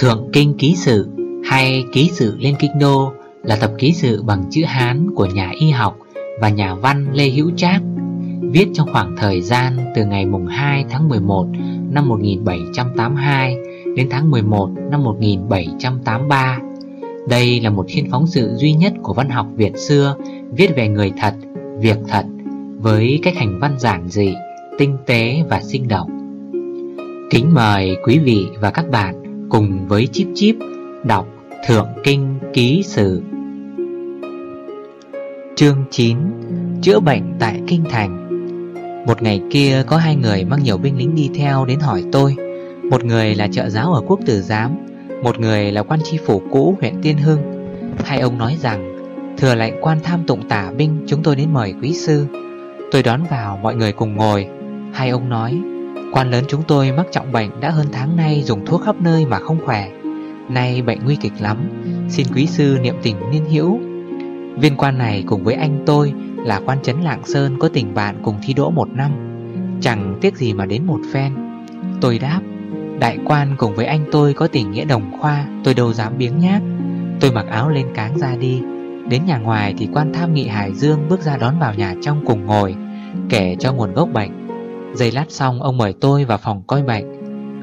Thượng Kinh Ký Sự hay Ký Sự lên Kinh Đô là tập ký sự bằng chữ Hán của nhà y học và nhà văn Lê Hữu Trác viết trong khoảng thời gian từ ngày mùng 2 tháng 11 năm 1782 đến tháng 11 năm 1783. Đây là một thiên phóng sự duy nhất của văn học Việt xưa viết về người thật, việc thật với cách hành văn giản dị, tinh tế và sinh động. Kính mời quý vị và các bạn cùng với Chip Chip đọc Thượng Kinh Ký Sử. Chương 9 Chữa bệnh tại Kinh Thành. Một ngày kia, có hai người mang nhiều binh lính đi theo đến hỏi tôi. Một người là trợ giáo ở quốc tử giám, Một người là quan tri phủ cũ huyện Tiên Hưng. Hai ông nói rằng, Thừa lệnh quan tham tụng tả binh, chúng tôi đến mời quý sư. Tôi đón vào, mọi người cùng ngồi. Hai ông nói Quan lớn chúng tôi mắc trọng bệnh đã hơn tháng nay dùng thuốc khắp nơi mà không khỏe. Nay bệnh nguy kịch lắm. Xin quý sư niệm tình niên hữu. Viên quan này cùng với anh tôi Là quan trấn Lạng Sơn có tình bạn cùng thi đỗ một năm. Chẳng tiếc gì mà đến một phen. Tôi đáp, Đại quan cùng với anh tôi có tình nghĩa đồng khoa, Tôi đâu dám biếng nhác. Tôi mặc áo lên cáng ra đi. Đến nhà ngoài thì quan tham nghị Hải Dương Bước ra đón vào nhà trong cùng ngồi, Kể cho nguồn gốc bệnh. Giây lát xong ông mời tôi vào phòng coi bệnh.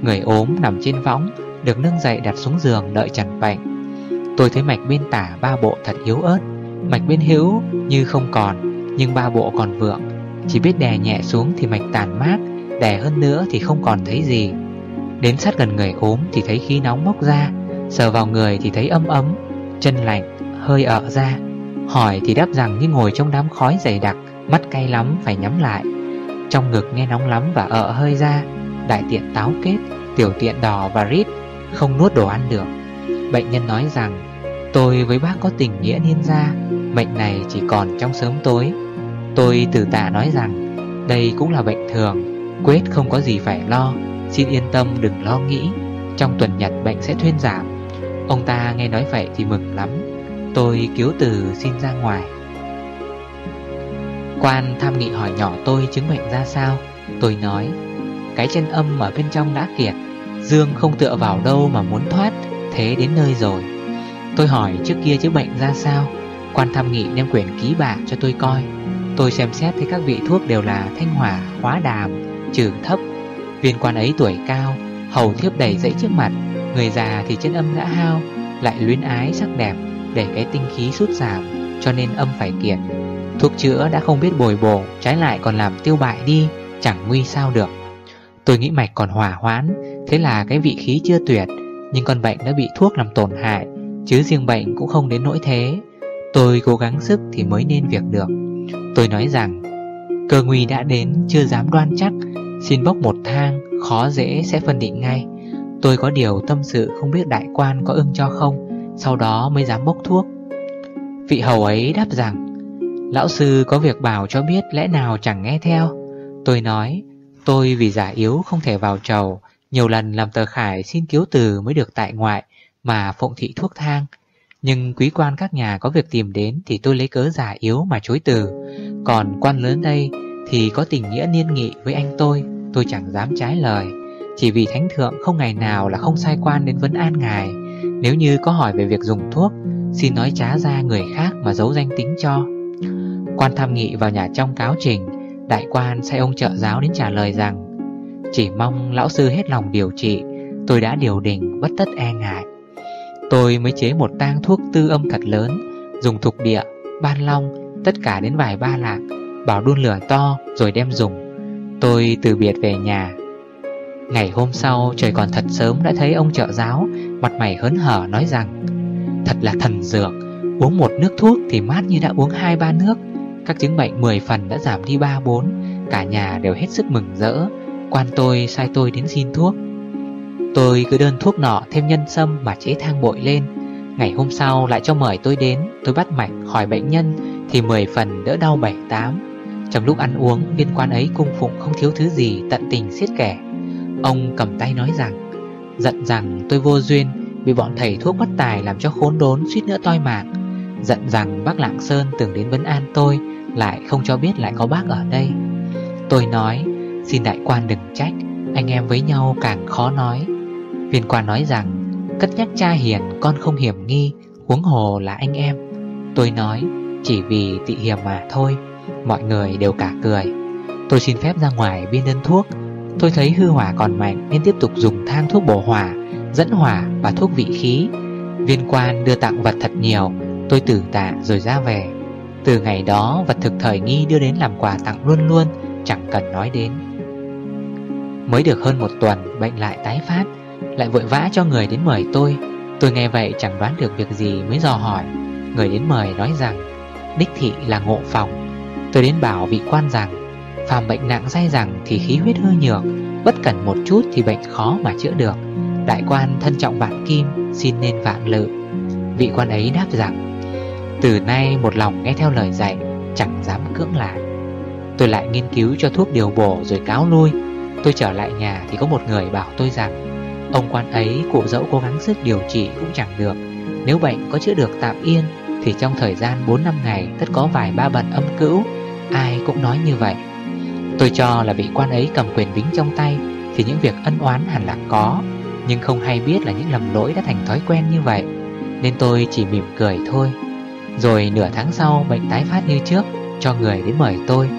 Người ốm nằm trên võng Được nâng dậy đặt xuống giường đợi chẩn bệnh. Tôi thấy mạch bên tả ba bộ thật yếu ớt. Mạch bên hữu như không còn Nhưng ba bộ còn vượng. Chỉ biết đè nhẹ xuống thì mạch tàn mát Đè hơn nữa thì không còn thấy gì. Đến sát gần người ốm thì thấy khí nóng mốc ra Sờ vào người thì thấy ấm ấm Chân lạnh, hơi ợ ra. Hỏi thì đáp rằng như ngồi trong đám khói dày đặc Mắt cay lắm phải nhắm lại. Trong ngực nghe nóng lắm và ợ hơi ra, Đại tiện táo kết, Tiểu tiện đỏ và rít, Không nuốt đồ ăn được. Bệnh nhân nói rằng, Tôi với bác có tình nghĩa niên gia Bệnh này chỉ còn trong sớm tối. Tôi từ tạ nói rằng, Đây cũng là bệnh thường, Quết không có gì phải lo, Xin yên tâm đừng lo nghĩ, Trong tuần nhật bệnh sẽ thuyên giảm. Ông ta nghe nói vậy thì mừng lắm, Tôi cứu từ xin ra ngoài. Quan tham nghị hỏi nhỏ tôi chứng bệnh ra sao. Tôi nói Cái chân âm ở bên trong đã kiệt Dương không tựa vào đâu mà muốn thoát Thế đến nơi rồi. Tôi hỏi trước kia chữa bệnh ra sao? Quan tham nghị đem quyển ký bạc cho tôi coi. Tôi xem xét thấy các vị thuốc đều là thanh hỏa, hóa đàm, trừ thấp. Viên quan ấy tuổi cao, hầu thiếp đầy dãy trước mặt Người già thì chân âm đã hao Lại luyến ái sắc đẹp Để cái tinh khí sút giảm Cho nên âm phải kiệt. Thuốc chữa đã không biết bồi bổ, Trái lại còn làm tiêu bại đi, Chẳng nguy sao được. Tôi nghĩ mạch còn hỏa hoán Thế là cái vị khí chưa tuyệt, Nhưng con bệnh đã bị thuốc làm tổn hại, Chứ riêng bệnh cũng không đến nỗi thế. Tôi cố gắng sức thì mới nên việc được. Tôi nói rằng, Cơ nguy đã đến, chưa dám đoan chắc, Xin bốc một thang, Khó dễ sẽ phân định ngay. Tôi có điều tâm sự không biết đại quan có ưng cho không, Sau đó mới dám bốc thuốc. Vị hầu ấy đáp rằng Lão sư có việc bảo cho biết lẽ nào chẳng nghe theo. Tôi nói, Tôi vì giả yếu không thể vào trầu Nhiều lần làm tờ khải xin cứu từ mới được tại ngoại Mà phụng thị thuốc thang. Nhưng quý quan các nhà có việc tìm đến Thì tôi lấy cớ giả yếu mà chối từ. Còn quan lớn đây Thì có tình nghĩa niên nghị với anh tôi Tôi chẳng dám trái lời. Chỉ vì thánh thượng không ngày nào là không sai quan đến vấn an ngài. Nếu như có hỏi về việc dùng thuốc, Xin nói trá ra người khác mà giấu danh tính cho. Quan tham nghị vào nhà trong cáo trình Đại quan sai ông trợ giáo đến trả lời rằng Chỉ mong lão sư hết lòng điều trị Tôi đã điều đình bất tất e ngại. Tôi mới chế một tang thuốc tư âm thật lớn Dùng thục địa, ban long Tất cả đến vài ba lạc Bảo đun lửa to rồi đem dùng. Tôi từ biệt về nhà. Ngày hôm sau trời còn thật sớm đã thấy ông trợ giáo Mặt mày hớn hở nói rằng Thật là thần dược Uống một nước thuốc thì mát như đã uống hai ba nước các chứng bệnh 10 phần đã giảm đi 3-4 Cả nhà đều hết sức mừng rỡ. Quan tôi sai tôi đến xin thuốc. Tôi cứ đơn thuốc nọ thêm nhân sâm mà chế thang bội lên. Ngày hôm sau lại cho mời tôi đến. Tôi bắt mạch hỏi bệnh nhân Thì 10 phần đỡ đau 7-8 Trong lúc ăn uống, viên quan ấy cung phụng không thiếu thứ gì tận tình siết kẻ. Ông cầm tay nói rằng, Giận rằng tôi vô duyên Bị bọn thầy thuốc bất tài làm cho khốn đốn suýt nữa toi mạng. Giận rằng bác Lạng Sơn từng đến vấn an tôi lại không cho biết lại có bác ở đây. Tôi nói, Xin đại quan đừng trách, Anh em với nhau càng khó nói. Viên quan nói rằng, Cất nhắc cha hiền, con không hiểm nghi, Huống hồ là anh em. Tôi nói, chỉ vì tị hiểm mà thôi, Mọi người đều cả cười. Tôi xin phép ra ngoài biên đơn thuốc. Tôi thấy hư hỏa còn mạnh Nên tiếp tục dùng thang thuốc bổ hỏa, Dẫn hỏa và thuốc vị khí. Viên quan đưa tặng vật thật nhiều, Tôi tử tạ rồi ra về. Từ ngày đó vật thực thời nghi đưa đến làm quà tặng luôn luôn, Chẳng cần nói đến. Mới được hơn một tuần, Bệnh lại tái phát, Lại vội vã cho người đến mời tôi. Tôi nghe vậy chẳng đoán được việc gì mới dò hỏi. Người đến mời nói rằng, Đích thị là ngộ phòng. Tôi đến bảo vị quan rằng, Phàm bệnh nặng dai rằng thì khí huyết hư nhược, Bất cần một chút thì bệnh khó mà chữa được. Đại quan thân trọng vạn kim, Xin nên vạn lự. Vị quan ấy đáp rằng từ nay một lòng nghe theo lời dạy, Chẳng dám cưỡng lại. Tôi lại nghiên cứu cho thuốc điều bổ rồi cáo lui. Tôi trở lại nhà thì có một người bảo tôi rằng, Ông quan ấy, cụ dẫu cố gắng sức điều trị cũng chẳng được. Nếu bệnh có chữa được tạm yên, Thì trong thời gian 4 năm ngày tất có vài ba bận âm cữu. Ai cũng nói như vậy. Tôi cho là vị quan ấy cầm quyền bính trong tay, Thì những việc ân oán hẳn là có, Nhưng không hay biết là những lầm lỗi đã thành thói quen như vậy. Nên tôi chỉ mỉm cười thôi. Rồi nửa tháng sau, bệnh tái phát như trước, Cho người đến mời tôi.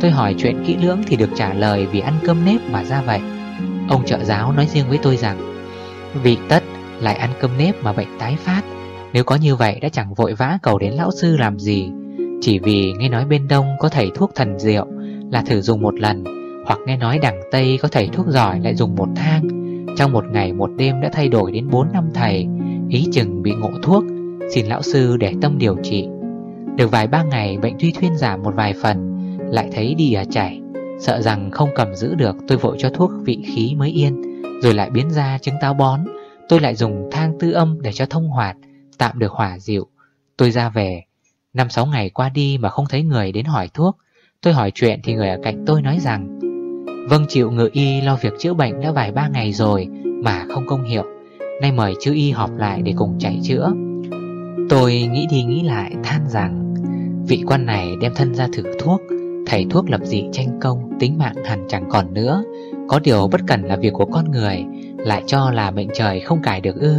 Tôi hỏi chuyện kỹ lưỡng thì được trả lời vì ăn cơm nếp mà ra vậy. Ông trợ giáo nói riêng với tôi rằng Vì tất lại ăn cơm nếp mà bệnh tái phát. Nếu có như vậy đã chẳng vội vã cầu đến lão sư làm gì. Chỉ vì nghe nói bên đông có thầy thuốc thần diệu Là thử dùng một lần, Hoặc nghe nói đằng Tây có thầy thuốc giỏi lại dùng một thang. Trong một ngày một đêm đã thay đổi đến 4 năm thầy, Ý chừng bị ngộ thuốc Xin lão sư để tâm điều trị. Được vài ba ngày, bệnh tuy thuyên giảm một vài phần, Lại thấy đi ở chảy. Sợ rằng không cầm giữ được, tôi vội cho thuốc vị khí mới yên, Rồi lại biến ra chứng táo bón. Tôi lại dùng thang tư âm để cho thông hoạt, Tạm được hỏa dịu. Tôi ra về. Năm sáu ngày qua đi mà không thấy người đến hỏi thuốc, Tôi hỏi chuyện thì người ở cạnh tôi nói rằng Vâng chịu ngự y lo việc chữa bệnh đã vài ba ngày rồi Mà không công hiệu. Nay mời chư y họp lại để cùng chạy chữa. Tôi nghĩ đi nghĩ lại than rằng, Vị quan này đem thân ra thử thuốc, Thầy thuốc lập dị tranh công, Tính mạng hẳn chẳng còn nữa. Có điều bất cần là việc của con người, Lại cho là mệnh trời không cải được ư.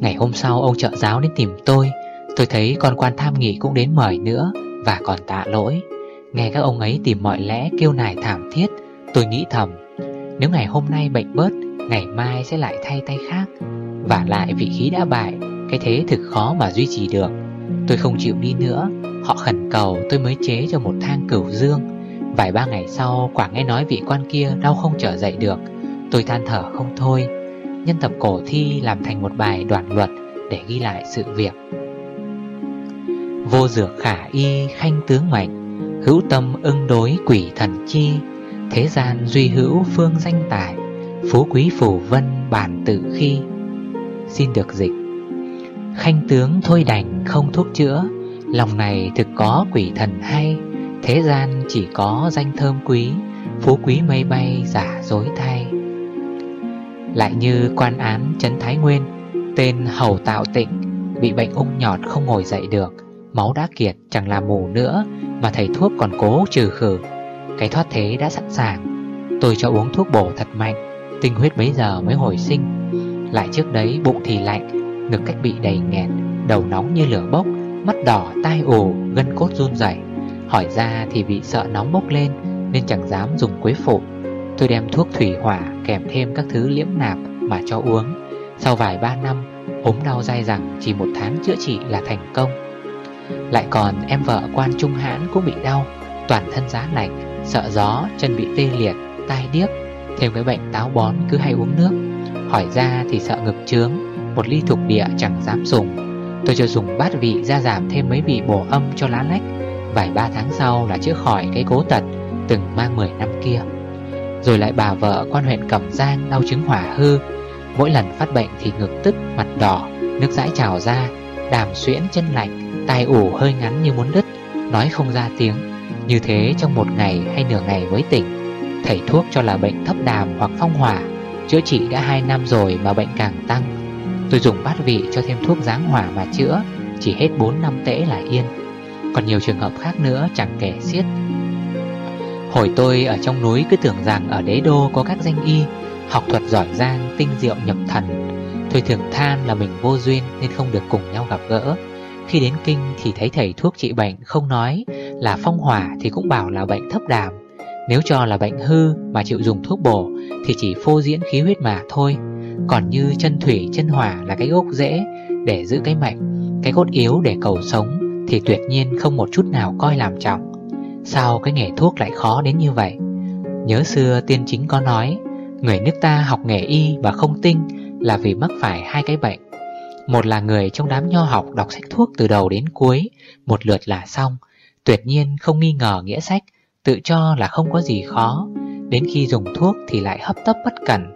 Ngày hôm sau ông trợ giáo đến tìm tôi Tôi thấy con quan tham nghị cũng đến mời nữa Và còn tạ lỗi. Nghe các ông ấy tìm mọi lẽ kêu nài thảm thiết, Tôi nghĩ thầm, Nếu ngày hôm nay bệnh bớt, Ngày mai sẽ lại thay tay khác. Và lại vị khí đã bại cái thế thực khó mà duy trì được. Tôi không chịu đi nữa. Họ khẩn cầu tôi mới chế cho một thang cửu dương. Vài ba ngày sau, quả nghe nói vị quan kia đau không trở dậy được. Tôi than thở không thôi. Nhân tập cổ thi làm thành một bài đoạn luật để ghi lại sự việc. Vô dược khả y khanh tướng mạnh Hữu tâm ưng đối quỷ thần chi. Thế gian duy hữu phương danh tài, Phú quý phủ vân bản tự khi. Xin được dịch. Khanh tướng thôi đành không thuốc chữa. Lòng này thực có quỷ thần hay, Thế gian chỉ có danh thơm quý, Phú quý mây bay giả dối thay. Lại như quan án Trấn Thái Nguyên, Tên Hầu Tạo Tịnh, Bị bệnh ung nhọt không ngồi dậy được, Máu đã kiệt chẳng làm mù nữa Mà thầy thuốc còn cố trừ khử. Cái thoát thế đã sẵn sàng, Tôi cho uống thuốc bổ thật mạnh, Tinh huyết mấy giờ mới hồi sinh. Lại trước đấy bụng thì lạnh Ngực cách bị đầy nghẹt Đầu nóng như lửa bốc Mắt đỏ, tai ồ, gân cốt run rẩy. Hỏi ra thì bị sợ nóng bốc lên Nên chẳng dám dùng quế phụ. Tôi đem thuốc thủy hỏa kèm thêm các thứ liễm nạp mà cho uống. Sau vài ba năm ốm đau dai rằng chỉ một tháng chữa trị là thành công. Lại còn em vợ quan trung hãn cũng bị đau Toàn thân giá lạnh, sợ gió, chân bị tê liệt, tai điếc. Thêm cái bệnh táo bón cứ hay uống nước. Hỏi ra thì sợ ngực trướng một ly thục địa chẳng dám dùng. Tôi cho dùng bát vị ra giảm thêm mấy vị bổ âm cho lá lách. Vài ba tháng sau là chữa khỏi cái cố tật Từng mang 10 năm kia. Rồi lại bà vợ quan huyện Cẩm Giang đau chứng hỏa hư. Mỗi lần phát bệnh thì ngực tức, mặt đỏ Nước dãi trào ra Đàm xuyễn chân lạnh Tai ủ hơi ngắn như muốn đứt Nói không ra tiếng. Như thế trong một ngày hay nửa ngày mới tỉnh. Thầy thuốc cho là bệnh thấp đàm hoặc phong hỏa Chữa trị đã 2 năm rồi mà bệnh càng tăng. Tôi dùng bát vị cho thêm thuốc giáng hỏa mà chữa Chỉ hết 4 năm tễ là yên. Còn nhiều trường hợp khác nữa chẳng kể xiết. Hồi tôi ở trong núi cứ tưởng rằng ở đế đô có các danh y Học thuật giỏi giang, tinh diệu nhập thần. Tôi thường than là mình vô duyên nên không được cùng nhau gặp gỡ. Khi đến kinh thì thấy thầy thuốc trị bệnh không nói là phong hỏa thì cũng bảo là bệnh thấp đàm. Nếu cho là bệnh hư mà chịu dùng thuốc bổ thì chỉ phô diễn khí huyết mà thôi. Còn như chân thủy, chân hỏa là cái gốc rễ để giữ cái mạnh Cái cốt yếu để cầu sống, thì tuyệt nhiên không một chút nào coi làm trọng. Sao cái nghề thuốc lại khó đến như vậy? Nhớ xưa tiên chính có nói, Người nước ta học nghề y và không tinh Là vì mắc phải hai cái bệnh. Một là người trong đám nho học đọc sách thuốc từ đầu đến cuối, Một lượt là xong. Tuyệt nhiên không nghi ngờ nghĩa sách, Tự cho là không có gì khó. Đến khi dùng thuốc thì lại hấp tấp bất cẩn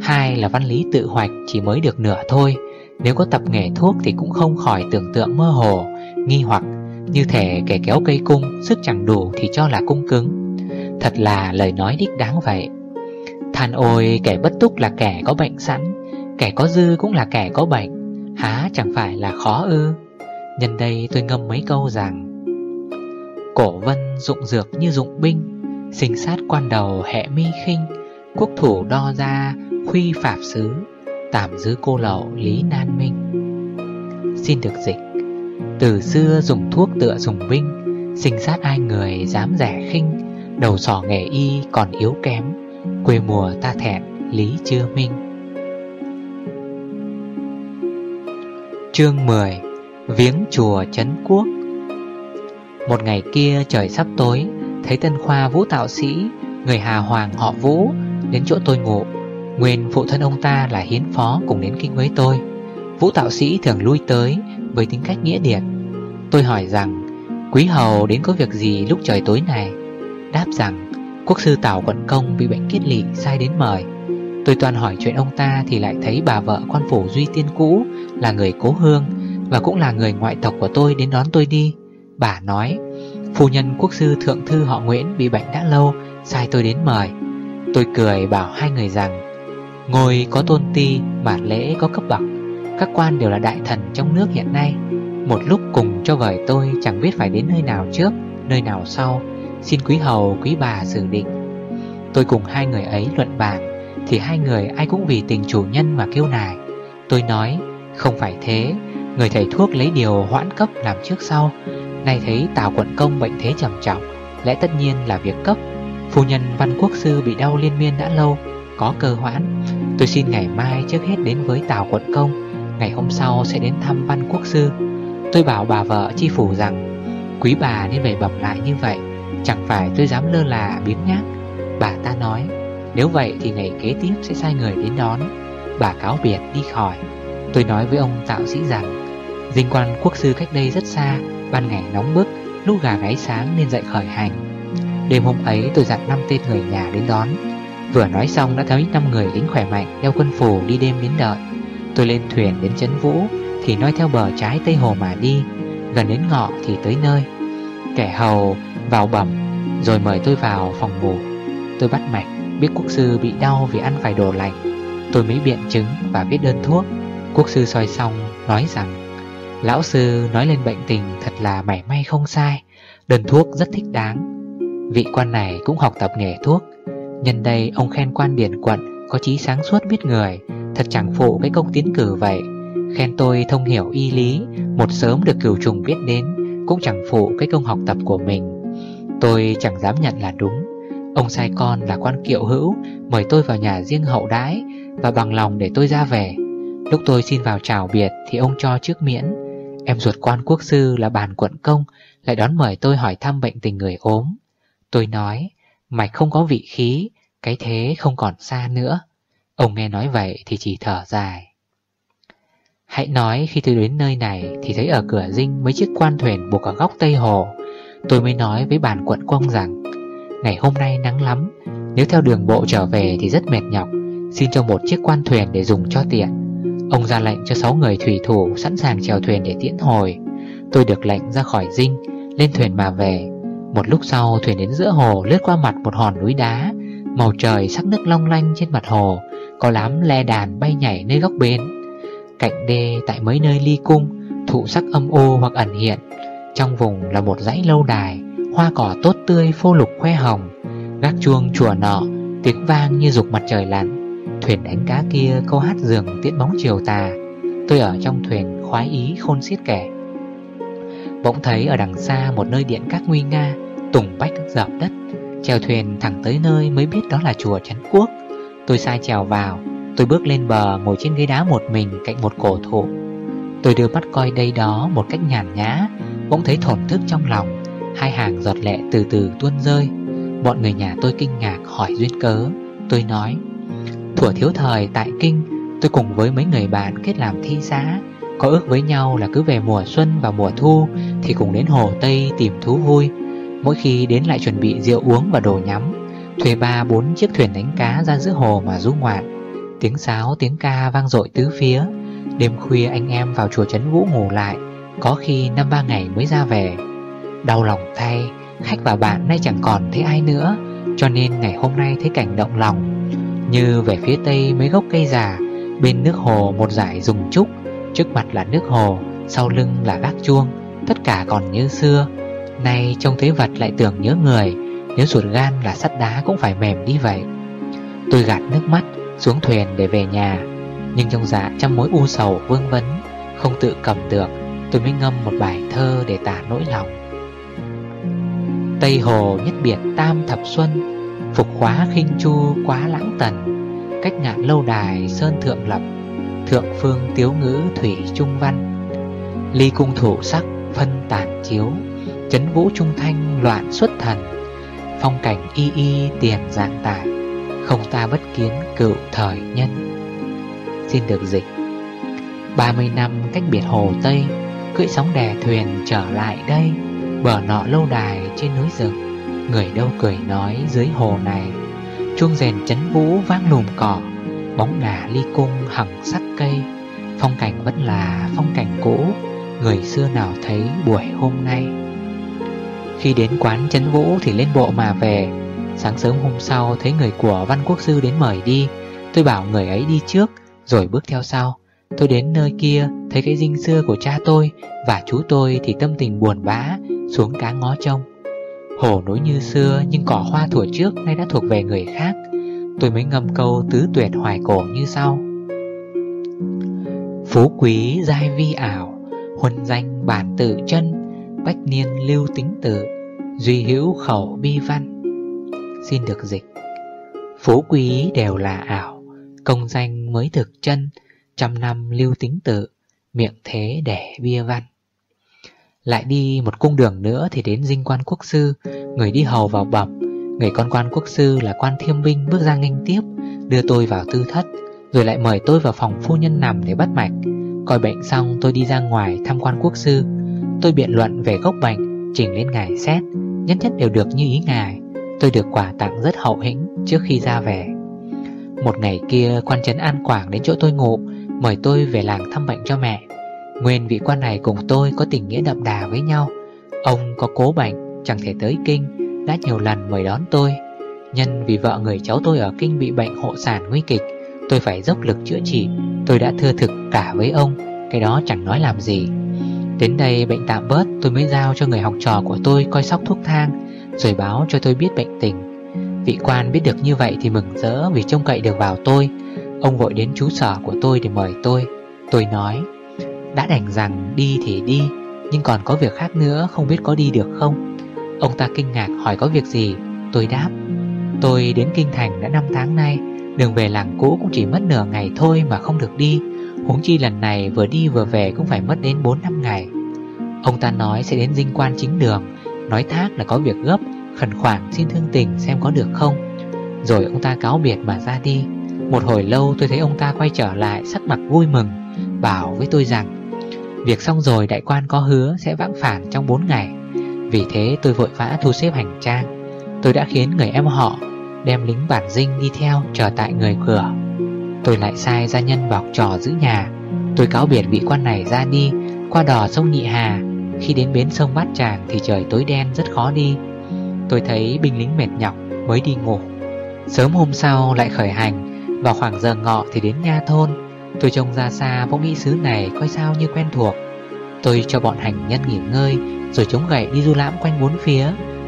Hai là văn lý tự hoạch chỉ mới được nửa thôi. Nếu có tập nghề thuốc thì cũng không khỏi tưởng tượng mơ hồ, Nghi hoặc. Như thể kẻ kéo cây cung, Sức chẳng đủ thì cho là cung cứng. Thật là lời nói đích đáng vậy. Than ôi, kẻ bất túc là kẻ có bệnh sẵn. Kẻ có dư cũng là kẻ có bệnh. Há chẳng phải là khó ư? Nhân đây tôi ngâm mấy câu rằng, Cổ vân dụng dược như dụng binh, Sinh sát quan đầu hệ mi khinh, Quốc thủ đo ra khuy pháp sứ, Tạm giữ cô lậu, lý nan minh. Xin được dịch. Từ xưa dùng thuốc tựa dùng binh, Sinh sát ai người dám rẻ khinh, Đầu sỏ nghề y còn yếu kém, Quê mùa ta thẹn, lý chưa minh. Chương 10 Viếng chùa Trấn Quốc. Một ngày kia trời sắp tối, Thấy tân khoa vũ tạo sĩ, Người Hà Hoàng họ Vũ, Đến chỗ tôi ngủ. Nguyên phụ thân ông ta là hiến phó cùng đến kinh với tôi. Vũ tạo sĩ thường lui tới Với tính cách nghĩa điệt Tôi hỏi rằng, Quý hầu đến có việc gì lúc trời tối này? Đáp rằng, Quốc sư Tào Quận Công bị bệnh kiết lỵ sai đến mời. Tôi toàn hỏi chuyện ông ta thì lại thấy bà vợ quan phủ Duy Tiên cũ Là người cố hương Và cũng là người ngoại tộc của tôi đến đón tôi đi. Bà nói, Phu nhân quốc sư thượng thư họ Nguyễn bị bệnh đã lâu, Sai tôi đến mời. Tôi cười bảo hai người rằng Ngồi có tôn ti, mà lễ có cấp bậc. Các quan đều là đại thần trong nước hiện nay. Một lúc cùng cho vời tôi chẳng biết phải đến nơi nào trước Nơi nào sau. Xin quý hầu quý bà xử định. Tôi cùng hai người ấy luận bàn Thì hai người ai cũng vì tình chủ nhân mà kêu nài. Tôi nói Không phải thế. Người thầy thuốc lấy điều hoãn cấp làm trước sau. Nay thấy Tào quận công bệnh thế trầm trọng Lẽ tất nhiên là việc cấp. Phu nhân văn quốc sư bị đau liên miên đã lâu Có cơ hoãn. Tôi xin ngày mai trước hết đến với Tào quận công. Ngày hôm sau sẽ đến thăm văn quốc sư. Tôi bảo bà vợ chi phủ rằng, Quý bà nên về bẩm lại như vậy, Chẳng phải tôi dám lơ là biến nhác. Bà ta nói, Nếu vậy thì ngày kế tiếp sẽ sai người đến đón. Bà cáo biệt đi khỏi. Tôi nói với ông tạo sĩ rằng, Dinh quan quốc sư cách đây rất xa, Ban ngày nóng bức, Lúc gà gáy sáng nên dậy khởi hành. Đêm hôm ấy tôi dặn năm tên người nhà đến đón. Vừa nói xong đã thấy năm người lính khỏe mạnh Đeo quân phù đi đêm đến đợi. Tôi lên thuyền đến Trấn Vũ, Thì nói theo bờ trái Tây Hồ mà đi. Gần đến ngọ thì tới nơi. Kẻ hầu vào bẩm, Rồi mời tôi vào phòng ngủ. Tôi bắt mạch, biết quốc sư bị đau vì ăn phải đồ lạnh Tôi mới biện chứng và viết đơn thuốc. Quốc sư soi xong, nói rằng, Lão sư nói lên bệnh tình thật là mảy may không sai. Đơn thuốc rất thích đáng. Vị quan này cũng học tập nghề thuốc. Nhân đây, ông khen quan điển quận, Có trí sáng suốt biết người. Thật chẳng phụ cái công tiến cử vậy. Khen tôi thông hiểu y lý, Một sớm được cửu trùng biết đến, Cũng chẳng phụ cái công học tập của mình. Tôi chẳng dám nhận là đúng. Ông sai con là quan kiệu hữu, Mời tôi vào nhà riêng hậu đãi, Và bằng lòng để tôi ra về. Lúc tôi xin vào chào biệt Thì ông cho trước miễn. Em ruột quan quốc sư là bàn quận công, Lại đón mời tôi hỏi thăm bệnh tình người ốm. Tôi nói Mạch không có vị khí, Cái thế không còn xa nữa. Ông nghe nói vậy thì chỉ thở dài. Hãy nói khi tôi đến nơi này Thì thấy ở cửa dinh mấy chiếc quan thuyền buộc ở góc Tây Hồ. Tôi mới nói với bàn quận công rằng, Ngày hôm nay nắng lắm, Nếu theo đường bộ trở về thì rất mệt nhọc. Xin cho một chiếc quan thuyền để dùng cho tiện. Ông ra lệnh cho 6 người thủy thủ Sẵn sàng chèo thuyền để tiễn hồi. Tôi được lệnh ra khỏi dinh, Lên thuyền mà về. Một lúc sau, thuyền đến giữa hồ, Lướt qua mặt một hòn núi đá. Màu trời sắc nước long lanh trên mặt hồ, Có lắm le đàn bay nhảy nơi góc bên Cạnh đê tại mấy nơi ly cung, Thụ sắc âm ô hoặc ẩn hiện. Trong vùng là một dãy lâu đài, Hoa cỏ tốt tươi phô lục khoe hồng. Gác chuông chùa nọ, Tiếng vang như dục mặt trời lặn. Thuyền đánh cá kia câu hát giường tiễn bóng chiều tà. Tôi ở trong thuyền khoái ý khôn xiết kẻ. Bỗng thấy ở đằng xa một nơi điện các nguy nga, Tùng bách dọc đất Chèo thuyền thẳng tới nơi mới biết đó là chùa Trấn Quốc. Tôi sai chèo vào, Tôi bước lên bờ ngồi trên ghế đá một mình cạnh một cổ thụ. Tôi đưa mắt coi đây đó một cách nhàn nhã, Bỗng thấy thổn thức trong lòng, Hai hàng giọt lệ từ từ tuôn rơi. Bọn người nhà tôi kinh ngạc hỏi duyên cớ. Tôi nói, Thuở thiếu thời tại kinh, Tôi cùng với mấy người bạn kết làm thi xã có ước với nhau là cứ về mùa xuân và mùa thu Thì cùng đến hồ Tây tìm thú vui. Mỗi khi đến lại chuẩn bị rượu uống và đồ nhắm, Thuê ba bốn chiếc thuyền đánh cá ra giữa hồ mà du ngoạn. Tiếng sáo, tiếng ca vang dội tứ phía. Đêm khuya anh em vào chùa Trấn Vũ ngủ lại, Có khi năm ba ngày mới ra về. Đau lòng thay, Khách và bạn nay chẳng còn thấy ai nữa, Cho nên ngày hôm nay thấy cảnh động lòng. Như về phía tây mấy gốc cây già, Bên nước hồ một dải rừng trúc Trước mặt là nước hồ, Sau lưng là gác chuông, Tất cả còn như xưa. Nay trông thấy vật lại tưởng nhớ người Nếu ruột gan là sắt đá cũng phải mềm đi vậy. Tôi gạt nước mắt, xuống thuyền để về nhà. Nhưng trong dạ trăm mối u sầu, vương vấn, Không tự cầm được, Tôi mới ngâm một bài thơ để tả nỗi lòng. Tây Hồ nhất biệt tam thập xuân, Phục khóa khinh chu quá lãng tần. Cách ngạn lâu đài sơn thượng lập Thượng phương tiếu ngữ thủy trung văn. Ly cung thủ sắc phân tàn chiếu, Chấn vũ trung thanh loạn xuất thần. Phong cảnh y y tiền dạng tải, Không ta bất kiến cựu thời nhân. Xin được dịch. 30 năm cách biệt hồ Tây, Cưỡi sóng đè thuyền trở lại đây, Bờ nọ lâu đài trên núi rừng. Người đâu cười nói dưới hồ này, Chuông rèn chấn vũ vang lùm cỏ Bóng ngả ly cung hằng sắc cây. Phong cảnh vẫn là phong cảnh cũ, Người xưa nào thấy buổi hôm nay. Khi đến quán chấn vũ thì lên bộ mà về. Sáng sớm hôm sau thấy người của văn quốc sư đến mời đi. Tôi bảo người ấy đi trước, Rồi bước theo sau. Tôi đến nơi kia, thấy cái dinh xưa của cha tôi Và chú tôi thì tâm tình buồn bã, Xuống cá ngó trông. Hồ nối như xưa nhưng cỏ hoa thủa trước nay đã thuộc về người khác. Tôi mới ngâm câu tứ tuyệt hoài cổ như sau. Phú quý giai vi ảo, Huân danh bản tự chân, Bách niên lưu tính tự, Duy hữu khẩu bi văn. Xin được dịch. Phú quý đều là ảo, Công danh mới thực chân, Trăm năm lưu tính tự, Miệng thế để bia văn. Lại đi một cung đường nữa thì đến dinh quan quốc sư, Người đi hầu vào bẩm Người con quan quốc sư là quan thiêm binh bước ra nghênh tiếp Đưa tôi vào tư thất Rồi lại mời tôi vào phòng phu nhân nằm để bắt mạch. Coi bệnh xong tôi đi ra ngoài thăm quan quốc sư. Tôi biện luận về gốc bệnh Trình lên ngài xét Nhất nhất đều được như ý ngài. Tôi được quà tặng rất hậu hĩnh trước khi ra về. Một ngày kia quan trấn An Quảng đến chỗ tôi ngủ Mời tôi về làng thăm bệnh cho mẹ. Nguyên vị quan này cùng tôi có tình nghĩa đậm đà với nhau. Ông có cố bệnh, chẳng thể tới kinh. Đã nhiều lần mời đón tôi. Nhân vì vợ người cháu tôi ở kinh bị bệnh hộ sản nguy kịch, Tôi phải dốc lực chữa trị. Tôi đã thưa thực cả với ông, Cái đó chẳng nói làm gì. Đến đây bệnh tạm bớt, tôi mới giao cho người học trò của tôi coi sóc thuốc thang, Rồi báo cho tôi biết bệnh tình. Vị quan biết được như vậy thì mừng rỡ vì trông cậy được vào tôi. Ông vội đến chú sở của tôi để mời tôi. Tôi nói, đã đành rằng đi thì đi, Nhưng còn có việc khác nữa không biết có đi được không? Ông ta kinh ngạc hỏi có việc gì. Tôi đáp, Tôi đến Kinh Thành đã 5 tháng nay, Đường về làng cũ cũng chỉ mất nửa ngày thôi mà không được đi. Huống chi lần này vừa đi vừa về cũng phải mất đến 4 năm ngày. Ông ta nói sẽ đến dinh quan chính đường, Nói thác là có việc gấp, Khẩn khoản xin thương tình xem có được không. Rồi ông ta cáo biệt mà ra đi. Một hồi lâu tôi thấy ông ta quay trở lại, sắc mặt vui mừng, Bảo với tôi rằng, Việc xong rồi đại quan có hứa sẽ vãng phản trong 4 ngày. Vì thế tôi vội vã thu xếp hành trang. Tôi đã khiến người em họ Đem lính bản dinh đi theo chờ tại người cửa. Tôi lại sai gia nhân vào trò giữ nhà. Tôi cáo biệt vị quan này ra đi, Qua đò sông Nhị Hà. Khi đến bến sông Bát Tràng thì trời tối đen rất khó đi. Tôi thấy binh lính mệt nhọc mới đi ngủ. Sớm hôm sau lại khởi hành, Vào khoảng giờ ngọ thì đến nha thôn. Tôi trông ra xa bỗng nghĩ xứ này coi sao như quen thuộc. Tôi cho bọn hành nhân nghỉ ngơi, Rồi chống gậy đi du lãm quanh bốn phía.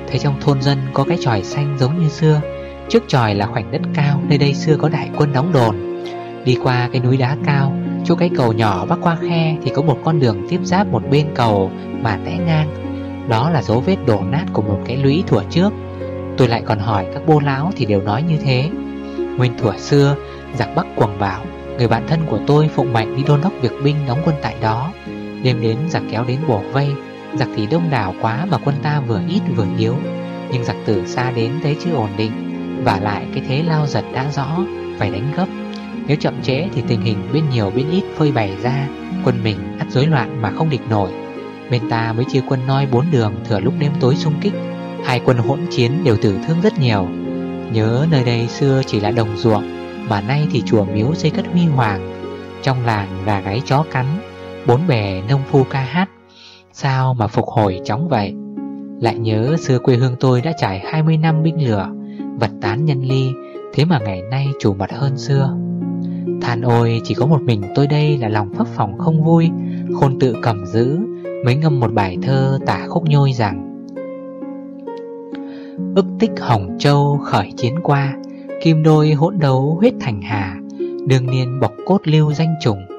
Thấy trong thôn dân có cái tròi xanh giống như xưa. Trước tròi là khoảnh đất cao, Nơi đây xưa có đại quân đóng đồn. Đi qua cái núi đá cao, Chỗ cái cầu nhỏ bắc qua khe Thì có một con đường tiếp giáp một bên cầu Mà té ngang. Đó là dấu vết đổ nát của một cái lũy thủa trước. Tôi lại còn hỏi các bô lão Thì đều nói như thế. Nguyên thủa xưa, Giặc Bắc Quảng bảo, Người bạn thân của tôi phụng mệnh đi đôn đốc việc binh đóng quân tại đó. Đêm đến giặc kéo đến bổ vây. Giặc thì đông đảo quá mà quân ta vừa ít vừa yếu. Nhưng giặc từ xa đến thấy chưa ổn định, Và lại cái thế lao giật đã rõ, Phải đánh gấp. Nếu chậm trễ thì tình hình bên nhiều bên ít phơi bày ra. Quân mình ắt rối loạn mà không địch nổi. Bên ta mới chia quân noi bốn đường Thừa lúc đêm tối xung kích. Hai quân hỗn chiến đều tử thương rất nhiều. Nhớ nơi đây xưa chỉ là đồng ruộng, Mà nay thì chùa miếu xây cất huy hoàng. Trong làng gà gáy chó cắn. Bốn bè nông phu ca hát. Sao mà phục hồi chóng vậy? Lại nhớ xưa quê hương tôi đã trải 20 năm binh lửa, Vật tán nhân ly, Thế mà ngày nay chủ mật hơn xưa. Than ôi, chỉ có một mình tôi đây là lòng phấp phòng không vui, Khôn tự cầm giữ, Mới ngâm một bài thơ tả khúc nhôi rằng Ức tích Hồng Châu khởi chiến qua, Kim đôi hỗn đấu huyết thành hà, Đương niên bọc cốt lưu danh trùng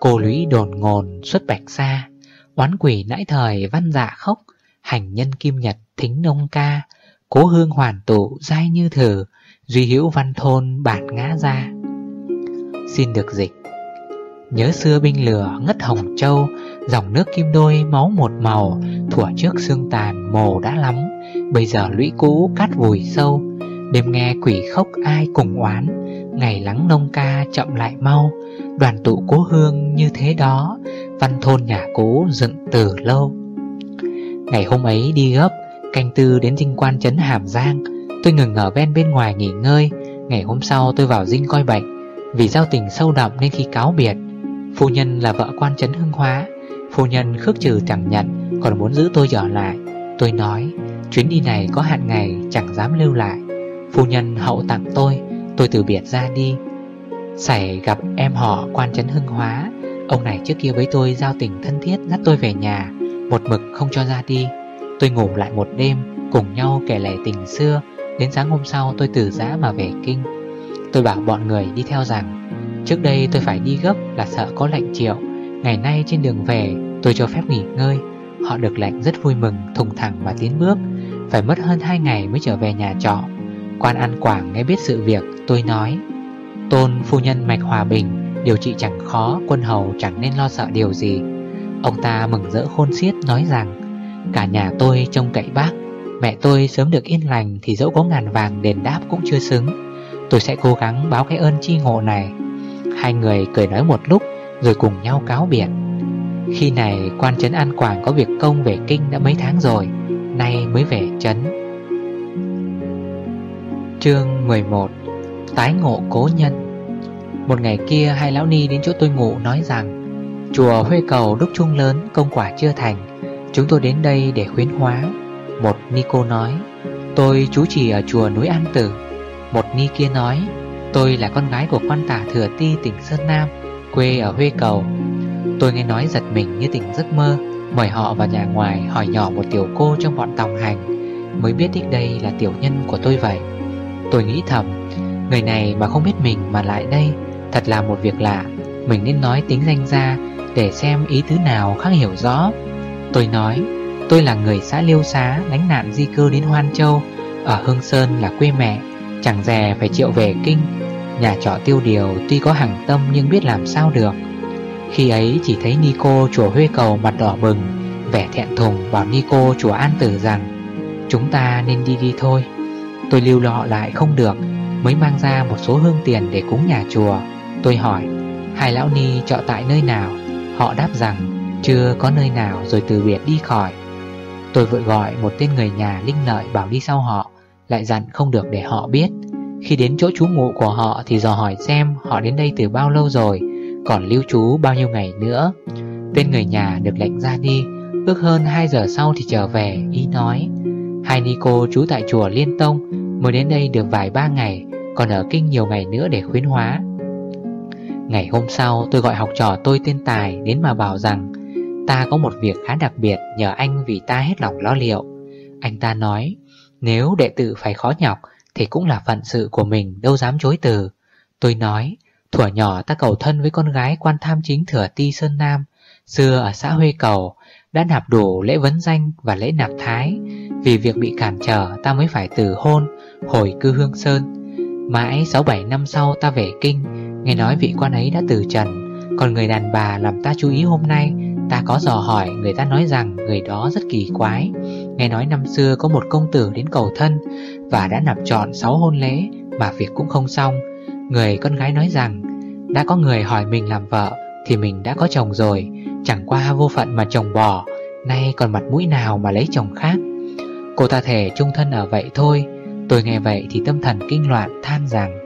Cô lũy đồn ngồn xuất bạch xa. Oán quỷ nãi thời văn dạ khóc. Hành nhân kim nhật thính nông ca. Cố hương hoàn tụ dai như thử. Duy hữu văn thôn bản ngã ra. Xin được dịch. Nhớ xưa binh lửa ngất hồng châu. Dòng nước kim đôi máu một màu. Thủa trước xương tàn mồ đã lắm. Bây giờ lũy cũ cát vùi sâu. Đêm nghe quỷ khóc ai cùng oán. Ngày lắng nông ca chậm lại mau. Đoàn tụ cố hương như thế đó, Văn thôn nhà cũ dựng từ lâu. Ngày hôm ấy đi gấp, Canh tư đến dinh quan trấn Hàm Giang. Tôi ngừng ở ven bên ngoài nghỉ ngơi. Ngày hôm sau tôi vào dinh coi bệnh, Vì giao tình sâu đậm nên khi cáo biệt, Phu nhân là vợ quan trấn Hưng Hóa. Phu nhân khước trừ chẳng nhận, Còn muốn giữ tôi ở lại. Tôi nói, chuyến đi này có hạn ngày, chẳng dám lưu lại. Phu nhân hậu tặng tôi Tôi từ biệt ra đi. Xảy gặp em họ quan trấn hưng hóa. Ông này trước kia với tôi giao tình thân thiết, dắt tôi về nhà, Một mực không cho ra đi. Tôi ngủ lại một đêm, Cùng nhau kể lể tình xưa. Đến sáng hôm sau, tôi từ giã mà về kinh. Tôi bảo bọn người đi theo rằng, Trước đây tôi phải đi gấp là sợ có lệnh triệu. Ngày nay trên đường về, tôi cho phép nghỉ ngơi. Họ được lệnh rất vui mừng, thùng thẳng và tiến bước. Phải mất hơn 2 ngày mới trở về nhà trọ. Quan An Quảng nghe biết sự việc, Tôi nói, Tôn phu nhân mạch hòa bình, Điều trị chẳng khó, Quân hầu chẳng nên lo sợ điều gì. Ông ta mừng rỡ khôn xiết nói rằng, Cả nhà tôi trông cậy bác, Mẹ tôi sớm được yên lành Thì dẫu có ngàn vàng đền đáp cũng chưa xứng. Tôi sẽ cố gắng báo cái ơn chi ngộ này. Hai người cười nói một lúc, Rồi cùng nhau cáo biệt. Khi này quan trấn An Quảng có việc công về kinh đã mấy tháng rồi, Nay mới về trấn. Chương 11 Tái ngộ cố nhân. Một ngày kia, hai lão ni đến chỗ tôi ngủ nói rằng, Chùa Huê Cầu đúc Chung lớn, công quả chưa thành. Chúng tôi đến đây để khuyến hóa. Một ni cô nói, Tôi chú trì ở chùa núi An Tử. Một ni kia nói, Tôi là con gái của quan tả Thừa Ti tỉnh Sơn Nam, Quê ở Huê Cầu. Tôi nghe nói giật mình như tỉnh giấc mơ, Mời họ vào nhà ngoài hỏi nhỏ một tiểu cô trong bọn tòng hành. Mới biết đích đây là tiểu nhân của tôi vậy. Tôi nghĩ thầm, Người này mà không biết mình mà lại đây, Thật là một việc lạ. Mình nên nói tính danh ra Để xem ý tứ nào khác hiểu rõ. Tôi nói, Tôi là người xã Liêu Xá Lánh nạn di cư đến Hoan Châu, Ở Hương Sơn là quê mẹ, Chẳng dè phải triệu về kinh. Nhà trọ tiêu điều tuy có hàng tâm Nhưng biết làm sao được. Khi ấy chỉ thấy Nico chùa Huê Cầu mặt đỏ bừng, Vẻ thẹn thùng bảo Nico chùa An Tử rằng, Chúng ta nên đi đi thôi. Tôi lưu lọ lại không được, Mới mang ra một số hương tiền để cúng nhà chùa. Tôi hỏi, Hai lão ni trọ tại nơi nào? Họ đáp rằng, chưa có nơi nào rồi từ biệt đi khỏi. Tôi vội gọi một tên người nhà linh lợi bảo đi sau họ, Lại dặn không được để họ biết. Khi đến chỗ trú ngụ của họ thì dò hỏi xem họ đến đây từ bao lâu rồi, Còn lưu trú bao nhiêu ngày nữa. Tên người nhà được lệnh ra đi, Ước hơn 2 giờ sau thì trở về Ý nói Hai ni cô trú tại chùa Liên Tông, Mới đến đây được vài ba ngày, Còn ở kinh nhiều ngày nữa để khuyến hóa. Ngày hôm sau, tôi gọi học trò tôi tên Tài Đến mà bảo rằng, Ta có một việc khá đặc biệt Nhờ anh vì ta hết lòng lo liệu. Anh ta nói, Nếu đệ tử phải khó nhọc, Thì cũng là phận sự của mình, đâu dám chối từ. Tôi nói, Thuở nhỏ ta cầu thân với con gái quan tham chính thừa ti Sơn Nam, Xưa ở xã Huê Cầu đã nạp đủ lễ vấn danh và lễ nạp thái. Vì việc bị cản trở, ta mới phải từ hôn, Hồi cư hương Sơn. Mãi 6-7 năm sau ta về kinh, Nghe nói vị quan ấy đã từ trần. Còn người đàn bà làm ta chú ý hôm nay, Ta có dò hỏi, người ta nói rằng người đó rất kỳ quái. Nghe nói năm xưa có một công tử đến cầu thân Và đã nạp trọn 6 hôn lễ, Mà việc cũng không xong. Người con gái nói rằng, Đã có người hỏi mình làm vợ Thì mình đã có chồng rồi Chẳng qua vô phận mà chồng bỏ Nay còn mặt mũi nào mà lấy chồng khác? Cô ta thể chung thân ở vậy thôi, Tôi nghe vậy thì tâm thần kinh loạn, than rằng,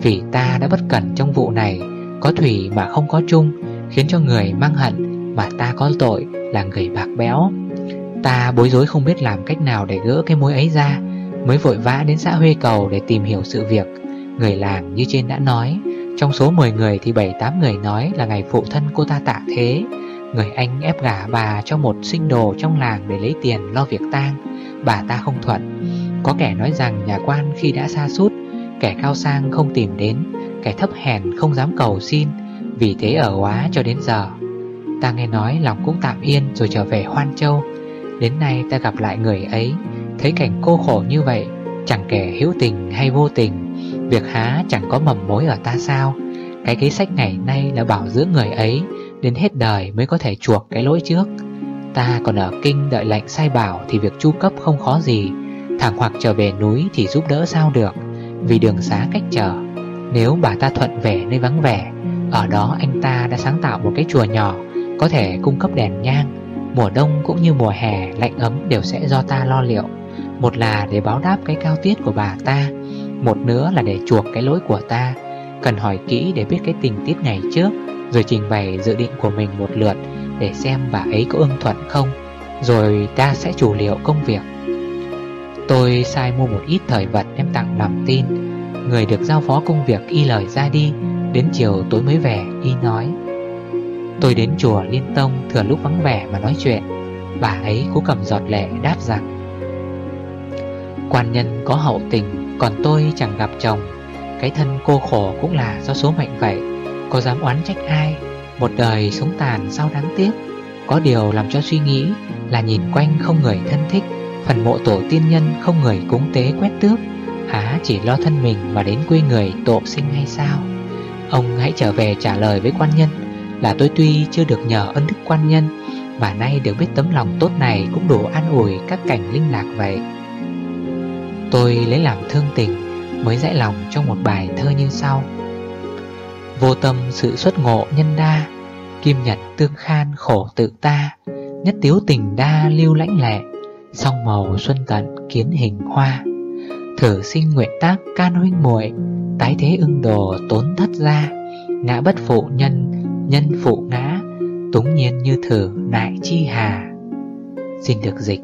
Vì ta đã bất cẩn trong vụ này, Có thủy mà không có chung, Khiến cho người mang hận Mà ta có tội là người bạc béo. Ta bối rối không biết làm cách nào để gỡ cái mối ấy ra, Mới vội vã đến xã Huê Cầu để tìm hiểu sự việc. Người làng như trên đã nói, Trong số 10 người thì 7-8 người nói là ngày phụ thân cô ta tạ thế. Người anh ép gả bà cho một sinh đồ trong làng để lấy tiền lo việc tang. Bà ta không thuận. Có kẻ nói rằng nhà quan khi đã xa sút, Kẻ cao sang không tìm đến, Kẻ thấp hèn không dám cầu xin. Vì thế ở quá cho đến giờ, Ta nghe nói lòng cũng tạm yên rồi trở về Hoan Châu. Đến nay ta gặp lại người ấy, Thấy cảnh cô khổ như vậy, Chẳng kể hữu tình hay vô tình, Việc há chẳng có mầm mối ở ta sao. Cái kế sách ngày nay là bảo dưỡng người ấy Đến hết đời mới có thể chuộc cái lỗi trước. Ta còn ở kinh đợi lệnh sai bảo Thì việc chu cấp không khó gì. Thẳng hoặc trở về núi thì giúp đỡ sao được, Vì đường xá cách trở. Nếu bà ta thuận về nơi vắng vẻ, Ở đó anh ta đã sáng tạo một cái chùa nhỏ, Có thể cung cấp đèn nhang. Mùa đông cũng như mùa hè, lạnh ấm đều sẽ do ta lo liệu. Một là để báo đáp cái cao tiết của bà ta, Một nữa là để chuộc cái lỗi của ta. Cần hỏi kỹ để biết cái tình tiết ngày trước. Rồi trình bày dự định của mình một lượt Để xem bà ấy có ưng thuận không, Rồi ta sẽ chủ liệu công việc. Tôi sai mua một ít thời vật em tặng làm tin. Người được giao phó công việc y lời ra đi, Đến chiều tối mới về, y nói. Tôi đến chùa Liên Tông thừa lúc vắng vẻ mà nói chuyện. Bà ấy cố cầm giọt lệ đáp rằng, Quan nhân có hậu tình, Còn tôi chẳng gặp chồng. Cái thân cô khổ cũng là do số mệnh vậy. Có dám oán trách ai, Một đời sống tàn sao đáng tiếc. Có điều làm cho suy nghĩ Là nhìn quanh không người thân thích, Phần mộ tổ tiên nhân không người cúng tế quét tước, Há chỉ lo thân mình mà đến quê người tổ sinh hay sao? Ông hãy trở về trả lời với quan nhân là tôi tuy chưa được nhờ ân đức quan nhân Mà nay được biết tấm lòng tốt này cũng đủ an ủi các cảnh linh lạc vậy. Tôi lấy làm thương tình mới dạy lòng trong một bài thơ như sau. Vô tâm sự xuất ngộ nhân đa, Kim nhật tương khan khổ tự ta, Nhất tiếu tình đa lưu lãnh lệ, Song màu xuân tận kiến hình hoa. Thử sinh nguyện tác can huynh muội, Tái thế ưng đồ tốn thất ra Ngã bất phụ nhân Nhân phụ ngã, Túng nhiên như thử nại chi hà. Xin được dịch.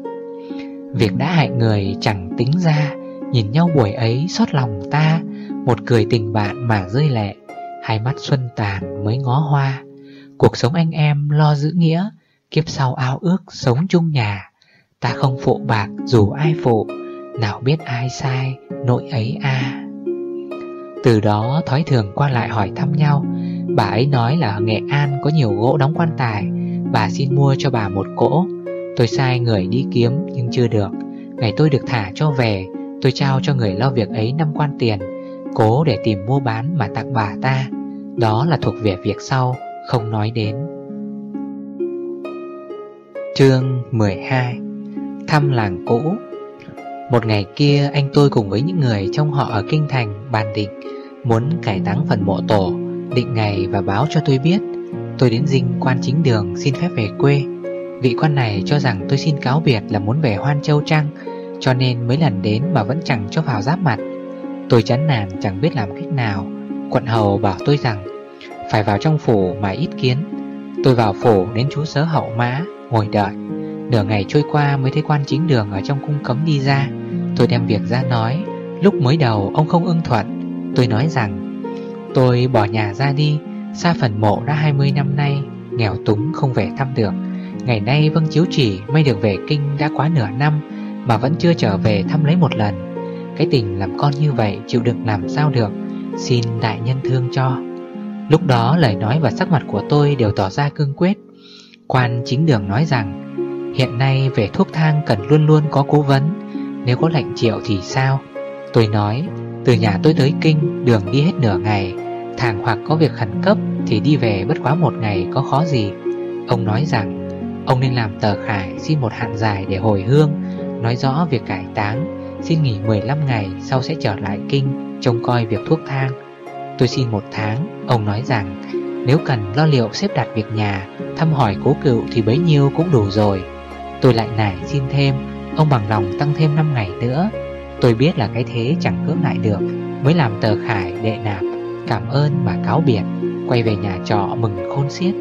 Việc đã hại người chẳng tính ra, Nhìn nhau buổi ấy xót lòng ta, Một cười tình bạn mà rơi lệ. Hai mắt xuân tàn mới ngó hoa. Cuộc sống anh em lo giữ nghĩa, Kiếp sau ao ước sống chung nhà. Ta không phụ bạc dù ai phụ, Nào biết ai sai, nỗi ấy à Từ đó, thói thường qua lại hỏi thăm nhau. Bà ấy nói là ở Nghệ An có nhiều gỗ đóng quan tài. Bà xin mua cho bà một cỗ. Tôi sai người đi kiếm nhưng chưa được. Ngày tôi được thả cho về, Tôi trao cho người lo việc ấy năm quan tiền. Cố để tìm mua bán mà tặng bà ta. Đó là thuộc về việc sau, Không nói đến. Chương 12 Thăm làng cũ. Một ngày kia, anh tôi cùng với những người trong họ ở Kinh Thành, bàn định, Muốn cải táng phần mộ tổ, Định ngày và báo cho tôi biết. Tôi đến dinh quan chính đường, xin phép về quê. Vị quan này cho rằng tôi xin cáo biệt là muốn về Hoan Châu Trăng, Cho nên mấy lần đến mà vẫn chẳng cho vào giáp mặt. Tôi chán nản chẳng biết làm cách nào. Quận hầu bảo tôi rằng, Phải vào trong phủ mà ít kiến. Tôi vào phủ đến chú sớ hậu mã, Ngồi đợi. Nửa ngày trôi qua mới thấy quan chính đường ở trong cung cấm đi ra. Tôi đem việc ra nói. Lúc mới đầu ông không ưng thuận. Tôi nói rằng, Tôi bỏ nhà ra đi. Xa phần mộ đã 20 năm nay, Nghèo túng không về thăm được. Ngày nay Vâng Chiếu Chỉ, may được về kinh đã quá nửa năm Mà vẫn chưa trở về thăm lấy một lần. Cái tình làm con như vậy chịu đựng làm sao được? Xin đại nhân thương cho. Lúc đó lời nói và sắc mặt của tôi đều tỏ ra cương quyết. Quan chính đường nói rằng, Hiện nay về thuốc thang cần luôn luôn có cố vấn. Nếu có lệnh triệu thì sao? Tôi nói, Từ nhà tôi tới kinh, đường đi hết nửa ngày. Thàng hoặc có việc khẩn cấp Thì đi về bất quá một ngày có khó gì. Ông nói rằng, Ông nên làm tờ khải, xin một hạn dài để hồi hương, Nói rõ việc cải táng. Xin nghỉ 15 ngày, sau sẽ trở lại kinh, Trông coi việc thuốc thang. Tôi xin một tháng, Ông nói rằng, Nếu cần lo liệu xếp đặt việc nhà, Thăm hỏi cố cựu thì bấy nhiêu cũng đủ rồi. Tôi lại nải xin thêm, Ông bằng lòng tăng thêm 5 ngày nữa. Tôi biết là cái thế chẳng cưỡng lại được, Mới làm tờ khải đệ nạp, Cảm ơn mà cáo biệt. Quay về nhà trọ mừng khôn xiết.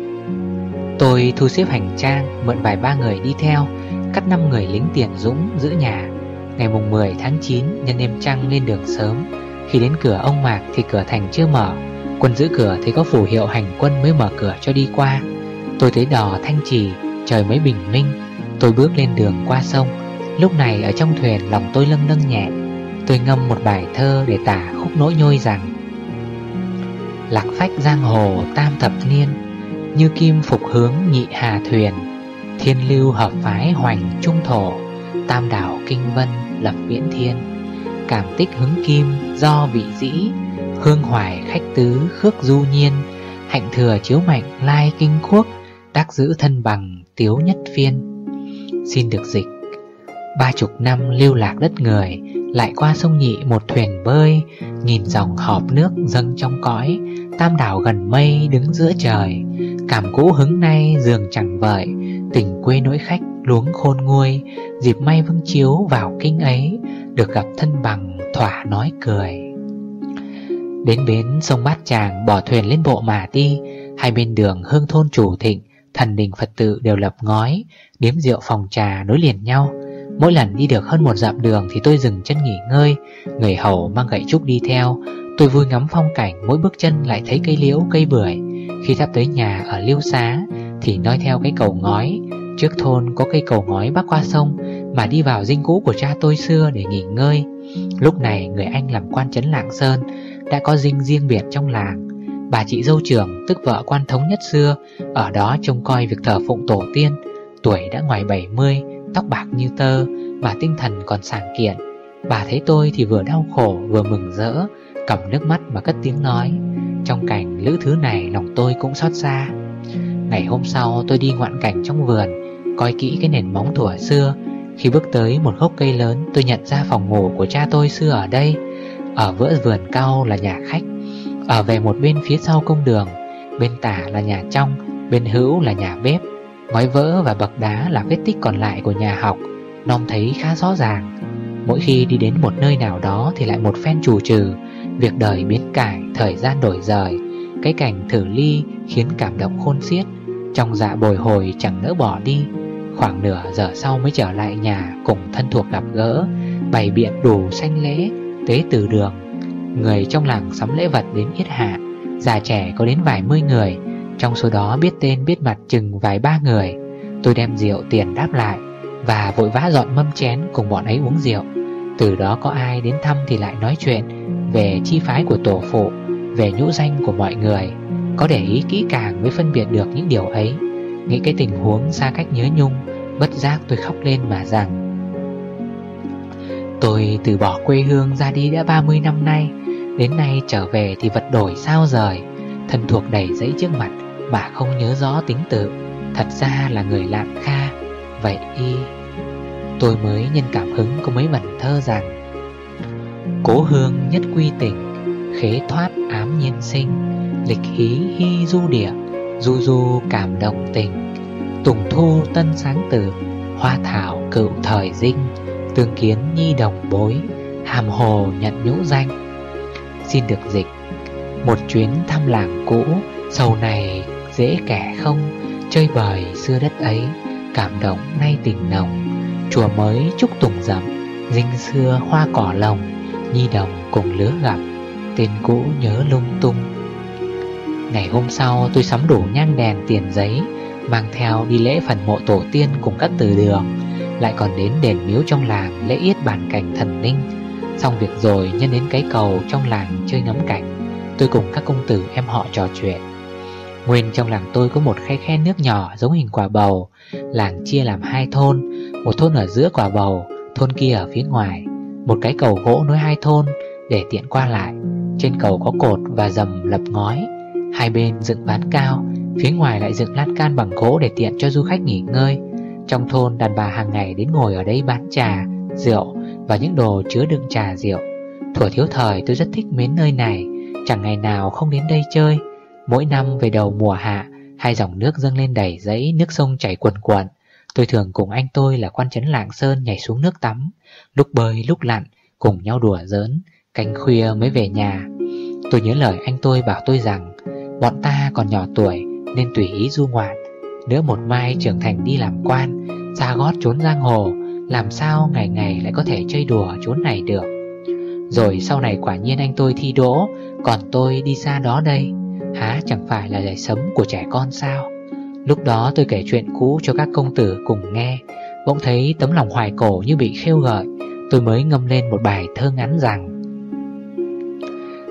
Tôi thu xếp hành trang, Mượn vài ba người đi theo, Cắt 5 người lính tiền dũng giữ nhà. Ngày mùng 10 tháng 9 Nhân đêm trăng lên đường sớm. Khi đến cửa ông Mạc thì cửa thành chưa mở. Quân giữ cửa thấy có phủ hiệu hành quân mới mở cửa cho đi qua. Tôi tới đò thanh trì, Trời mới bình minh. Tôi bước lên đường qua sông. Lúc này ở trong thuyền lòng tôi lâng lâng nhẹ. Tôi ngâm một bài thơ để tả khúc nỗi nhôi rằng, Lạc phách giang hồ tam thập niên, Như kim phục hướng nhị hà thuyền. Thiên lưu hợp phái hoành trung thổ, Tam đảo kinh vân lập viễn thiên. Cảm tích hứng kim do vị dĩ, Hương hoài khách tứ khước du nhiên, Hạnh thừa chiếu mạnh lai kinh quốc, Đắc giữ thân bằng tiếu nhất phiên. Xin được dịch. Ba chục năm lưu lạc đất người, Lại qua sông nhị một thuyền bơi Nhìn dòng họp nước dâng trong cõi, Tam đảo gần mây đứng giữa trời. Cảm cũ hứng nay giường chẳng vợi, Tình quê nỗi khách luống khôn nguôi, Dịp may vâng chiếu vào kinh ấy, Được gặp thân bằng, thỏa nói cười. Đến bến sông Bát Tràng, bỏ thuyền lên bộ mà đi. Hai bên đường hương thôn chủ thịnh, Thần đình Phật tự đều lập ngói, Điếm rượu phòng trà nối liền nhau. Mỗi lần đi được hơn một dặm đường Thì tôi dừng chân nghỉ ngơi. Người hầu mang gậy trúc đi theo. Tôi vui ngắm phong cảnh, Mỗi bước chân lại thấy cây liễu, cây bưởi. Khi sắp tới nhà ở Liêu Xá, Thì nói theo cái cầu ngói. Trước thôn có cây cầu ngói bắc qua sông Mà đi vào dinh cũ của cha tôi xưa để nghỉ ngơi. Lúc này người anh làm quan trấn Lạng Sơn Đã có dinh riêng biệt trong làng. Bà chị dâu trưởng, tức vợ quan thống nhất xưa, Ở đó trông coi việc thờ phụng tổ tiên. Tuổi đã ngoài 70 Tóc bạc như tơ Mà tinh thần còn sảng kiện. Bà thấy tôi thì vừa đau khổ, vừa mừng rỡ, Cầm nước mắt mà cất tiếng nói. Trong cảnh lữ thứ này lòng tôi cũng xót xa. Ngày hôm sau tôi đi ngoạn cảnh trong vườn. Coi kỹ cái nền móng thủa xưa. Khi bước tới một gốc cây lớn Tôi nhận ra phòng ngủ của cha tôi xưa ở đây. Ở vỡ vườn cao là nhà khách. Ở về một bên phía sau công đường Bên tả là nhà trong Bên hữu là nhà bếp. Ngói vỡ và bậc đá là vết tích còn lại của nhà học Nom thấy khá rõ ràng. Mỗi khi đi đến một nơi nào đó Thì lại một phen trù trừ Việc đời biến cải, thời gian đổi rời. Cái cảnh thử ly khiến cảm động khôn xiết Trong dạ bồi hồi chẳng nỡ bỏ đi. Khoảng nửa giờ sau mới trở lại nhà Cùng thân thuộc gặp gỡ, Bày biện đủ xanh lễ, Tế từ đường. Người trong làng sắm lễ vật đến yết hạ, Già trẻ có đến vài mươi người, Trong số đó biết tên biết mặt chừng vài ba người. Tôi đem rượu tiền đáp lại Và vội vã dọn mâm chén cùng bọn ấy uống rượu. Từ đó có ai đến thăm thì lại nói chuyện Về chi phái của tổ phụ, Về nhũ danh của mọi người. Có để ý kỹ càng mới phân biệt được những điều ấy. Nghĩ cái tình huống xa cách nhớ nhung, Bất giác tôi khóc lên mà rằng, Tôi từ bỏ quê hương ra đi đã 30 năm nay, Đến nay trở về thì vật đổi sao rời, Thân thuộc đầy giấy trước mặt Mà không nhớ rõ tính tự, Thật ra là người lạng kha, Vậy y. Tôi mới nhân cảm hứng có mấy vần thơ rằng, Cố hương nhất quy tình, Khế thoát ám nhiên sinh, Lịch hí hy du địa Du du cảm động tình. Tùng thu, tân sáng tử, Hoa thảo, cựu thời dinh, Tương kiến, nhi đồng bối, Hàm hồ nhận nhũ danh. Xin được dịch. Một chuyến thăm làng cũ Sầu này dễ kẻ không? Chơi bời xưa đất ấy, Cảm động nay tình nồng. Chùa mới chúc tùng rậm Dinh xưa hoa cỏ lồng, Nhi đồng cùng lứa gặp. Tên cũ nhớ lung tung Ngày hôm sau, tôi sắm đủ nhang đèn, tiền giấy, Mang theo đi lễ phần mộ tổ tiên cùng các từ đường. Lại còn đến đền miếu trong làng, lễ yết bản cảnh thần ninh Xong việc rồi, nhân đến cái cầu trong làng chơi ngắm cảnh. Tôi cùng các công tử em họ trò chuyện. Nguyên trong làng tôi có một khe khe nước nhỏ giống hình quả bầu. Làng chia làm hai thôn, Một thôn ở giữa quả bầu, Thôn kia ở phía ngoài. Một cái cầu gỗ nối hai thôn Để tiện qua lại. Trên cầu có cột và dầm lập ngói. Hai bên dựng ván cao Phía ngoài lại dựng lan can bằng gỗ để tiện cho du khách nghỉ ngơi. Trong thôn đàn bà hàng ngày đến ngồi ở đây bán trà, rượu Và những đồ chứa đựng trà rượu. Thuở thiếu thời tôi rất thích mến nơi này. Chẳng ngày nào không đến đây chơi. Mỗi năm về đầu mùa hạ Hai dòng nước dâng lên đầy giấy Nước sông chảy cuồn cuộn. Tôi thường cùng anh tôi là quan trấn Lạng Sơn nhảy xuống nước tắm. Lúc bơi lúc lặn Cùng nhau đùa giỡn Canh khuya mới về nhà. Tôi nhớ lời anh tôi bảo tôi rằng Bọn ta còn nhỏ tuổi Nên tùy ý du ngoạn. Nếu một mai trưởng thành đi làm quan, Ra gót trốn giang hồ, Làm sao ngày ngày lại có thể chơi đùa trốn này được? Rồi sau này quả nhiên anh tôi thi đỗ, Còn tôi đi xa đó đây. Há, chẳng phải là giải sấm của trẻ con sao? Lúc đó tôi kể chuyện cũ cho các công tử cùng nghe, Bỗng thấy tấm lòng hoài cổ như bị khêu gợi. Tôi mới ngâm lên một bài thơ ngắn rằng,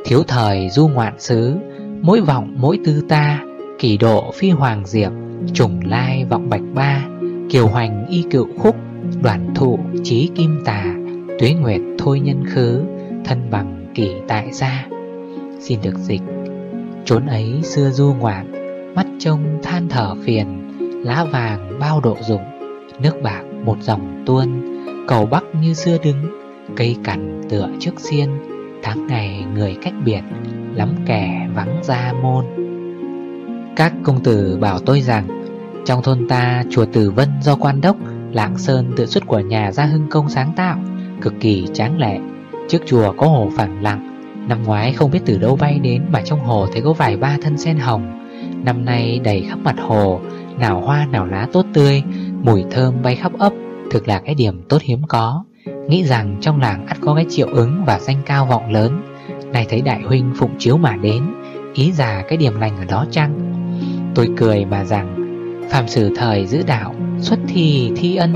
Thiếu thời du ngoạn xứ Mỗi vọng mỗi tư ta, Kỳ độ phi hoàng diệp Trùng lai vọng bạch ba, Kiều hoành y cựu khúc, Đoàn thụ trí kim tà, Tuế nguyệt thôi nhân khứ, Thân bằng kỳ tại gia. Xin được dịch, Chốn ấy xưa du ngoạn, Mắt trông than thở phiền, Lá vàng bao độ dụng, Nước bạc một dòng tuôn, Cầu bắc như xưa đứng, Cây cằn tựa trước xiên, Tháng ngày người cách biệt Lắm kẻ vắng ra môn. Các công tử bảo tôi rằng, Trong thôn ta, chùa Tử Vân do quan đốc, Lạng Sơn tự xuất của nhà gia hưng công sáng tạo, Cực kỳ tráng lệ. Trước chùa có hồ phẳng lặng, Năm ngoái không biết từ đâu bay đến Mà trong hồ thấy có vài ba thân sen hồng. Năm nay đầy khắp mặt hồ, Nào hoa nào lá tốt tươi, Mùi thơm bay khắp ấp, Thực là cái điểm tốt hiếm có. Nghĩ rằng trong làng ắt có cái triệu ứng Và danh cao vọng lớn. Này thấy đại huynh phụng chiếu mà đến, Ý già cái điểm lành ở đó chăng? Tôi cười mà rằng Phạm sử thời giữ đạo, Xuất thi thi ân,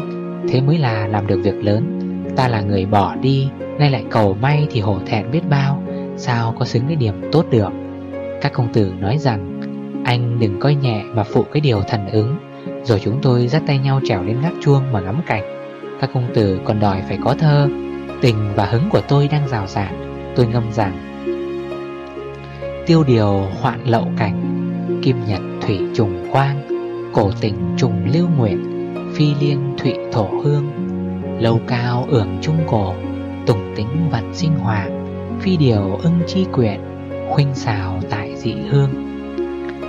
Thế mới là làm được việc lớn. Ta là người bỏ đi, Nay lại cầu may thì hổ thẹn biết bao, Sao có xứng cái điểm tốt được? Các công tử nói rằng, Anh đừng coi nhẹ mà phụ cái điều thần ứng, Rồi chúng tôi dắt tay nhau trèo lên gác chuông mà ngắm cảnh. Các công tử còn đòi phải có thơ, Tình và hứng của tôi đang rào rạt. Tôi ngâm rằng, Tiêu điều hoạn lậu cảnh, Kim nhật thủy trùng quang, Cổ tình trùng lưu nguyện, Phi liên thụy thổ hương, Lâu cao ưởng trung cổ, Tùng tính vật sinh hoàng Phi điều ưng chi quyện, Khuynh xào tại dị hương.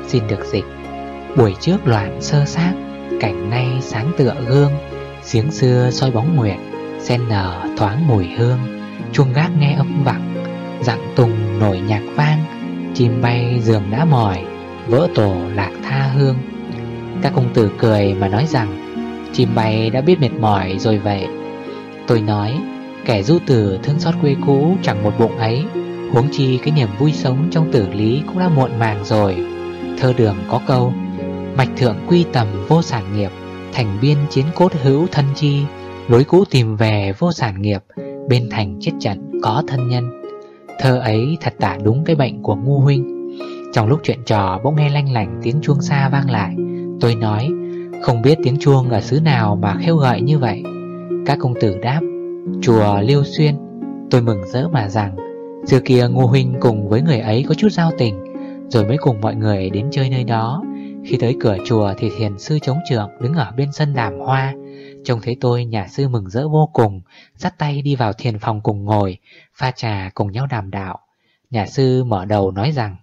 Xin được dịch, Buổi trước loạn sơ xác, Cảnh nay sáng tựa gương, Giếng xưa soi bóng nguyện Sen nở thoáng mùi hương, Chuông gác nghe âm vẳng Dặn tùng nổi nhạc vang, Chim bay giường đã mỏi, Vỡ tổ lạc tha hương. Các công tử cười mà nói rằng, Chim bay đã biết mệt mỏi rồi vậy. Tôi nói, Kẻ du tử thương xót quê cũ chẳng một bụng ấy, Huống chi cái niềm vui sống trong tử lý cũng đã muộn màng rồi. Thơ đường có câu, Mạch thượng quy tầm vô sản nghiệp, Thành biên chiến cốt hữu thân chi. Lối cũ tìm về vô sản nghiệp, Bên thành chết trận có thân nhân. Thơ ấy thật tả đúng cái bệnh của ngu huynh. Trong lúc chuyện trò bỗng nghe lanh lảnh tiếng chuông xa vang lại. Tôi nói, Không biết tiếng chuông ở xứ nào mà khêu gợi như vậy. Các công tử đáp, Chùa Liêu Xuyên. Tôi mừng rỡ mà rằng, Xưa kia Ngô Huynh cùng với người ấy có chút giao tình, Rồi mới cùng mọi người đến chơi nơi đó. Khi tới cửa chùa thì thiền sư chống trưởng đứng ở bên sân đàm hoa. Trông thấy tôi, nhà sư mừng rỡ vô cùng, Dắt tay đi vào thiền phòng cùng ngồi, Pha trà cùng nhau đàm đạo. Nhà sư mở đầu nói rằng,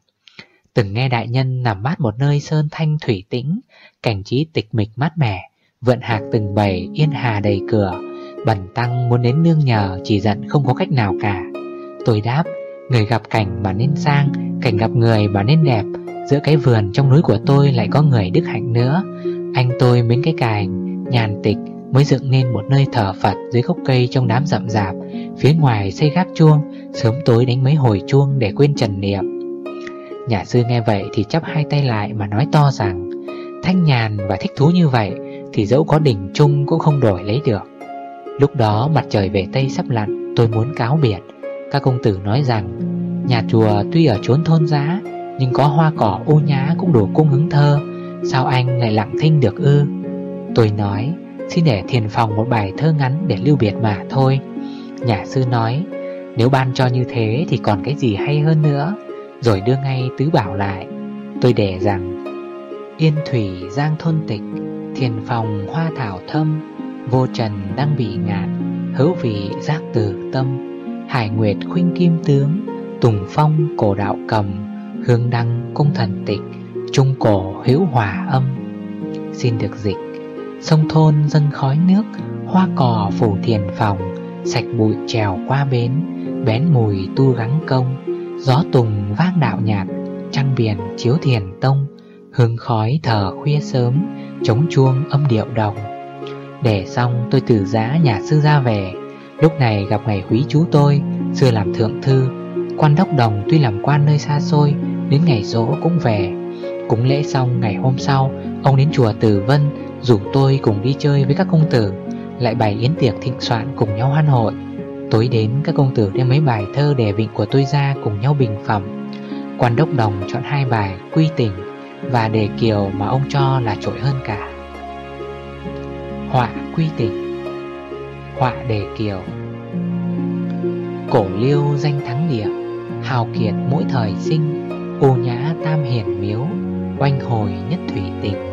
Từng nghe đại nhân nằm mát một nơi sơn thanh thủy tĩnh, Cảnh trí tịch mịch mát mẻ, Vượn hạc từng bầy yên hà đầy cửa, Bần tăng muốn đến nương nhờ Chỉ giận không có cách nào cả. Tôi đáp, Người gặp cảnh mà nên sang, Cảnh gặp người mà nên đẹp, Giữa cái vườn trong núi của tôi lại có người đức hạnh nữa. Anh tôi mến cái cành, Nhàn tịch mới dựng nên một nơi thờ Phật Dưới gốc cây trong đám rậm rạp. Phía ngoài xây gác chuông, Sớm tối đánh mấy hồi chuông để quên trần niệm. Nhà sư nghe vậy thì chắp hai tay lại mà nói to rằng, Thanh nhàn và thích thú như vậy Thì dẫu có đỉnh chung cũng không đổi lấy được. Lúc đó mặt trời về Tây sắp lặn, Tôi muốn cáo biệt. Các công tử nói rằng, Nhà chùa tuy ở chốn thôn giá, Nhưng có hoa cỏ ô nhá cũng đủ cung hứng thơ, Sao anh lại lặng thinh được ư? Tôi nói Xin để thiền phòng một bài thơ ngắn để lưu biệt mà thôi. Nhà sư nói, Nếu ban cho như thế thì còn cái gì hay hơn nữa? Rồi đưa ngay tứ bảo lại. Tôi để rằng, Yên thủy giang thôn tịch, Thiền phòng hoa thảo thâm, Vô trần đang bị ngạn Hữu vị giác từ tâm. Hải nguyệt khuynh kim tướng, Tùng phong cổ đạo cầm, Hương đăng cung thần tịch, Trung cổ hữu hòa âm. Xin được dịch. Sông thôn dâng khói nước, Hoa cỏ phủ thiền phòng, Sạch bụi trèo qua bến, Bén mùi tu gắng công, Gió tùng vang đạo nhạt, Trăng biển chiếu thiền tông, Hương khói thở khuya sớm, Chống chuông âm điệu đồng. Để xong tôi từ giá nhà sư ra về, Lúc này gặp ngày quý chú tôi Xưa làm thượng thư. Quan đốc đồng tuy làm quan nơi xa xôi, Đến ngày dỗ cũng về. Cúng lễ xong ngày hôm sau, Ông đến chùa Tử Vân Rủ tôi cùng đi chơi với các công tử, Lại bày yến tiệc thịnh soạn cùng nhau hoan hội. Tối đến, các công tử đem mấy bài thơ đề vịnh của tôi ra cùng nhau bình phẩm. Quan đốc đồng chọn hai bài Quy tình và đề kiều mà ông cho là trội hơn cả. Họa quy tình, Họa đề kiều. Cổ liêu danh thắng địa, Hào kiệt mỗi thời sinh, Ô nhã tam hiển miếu, Oanh hồi nhất thủy tình.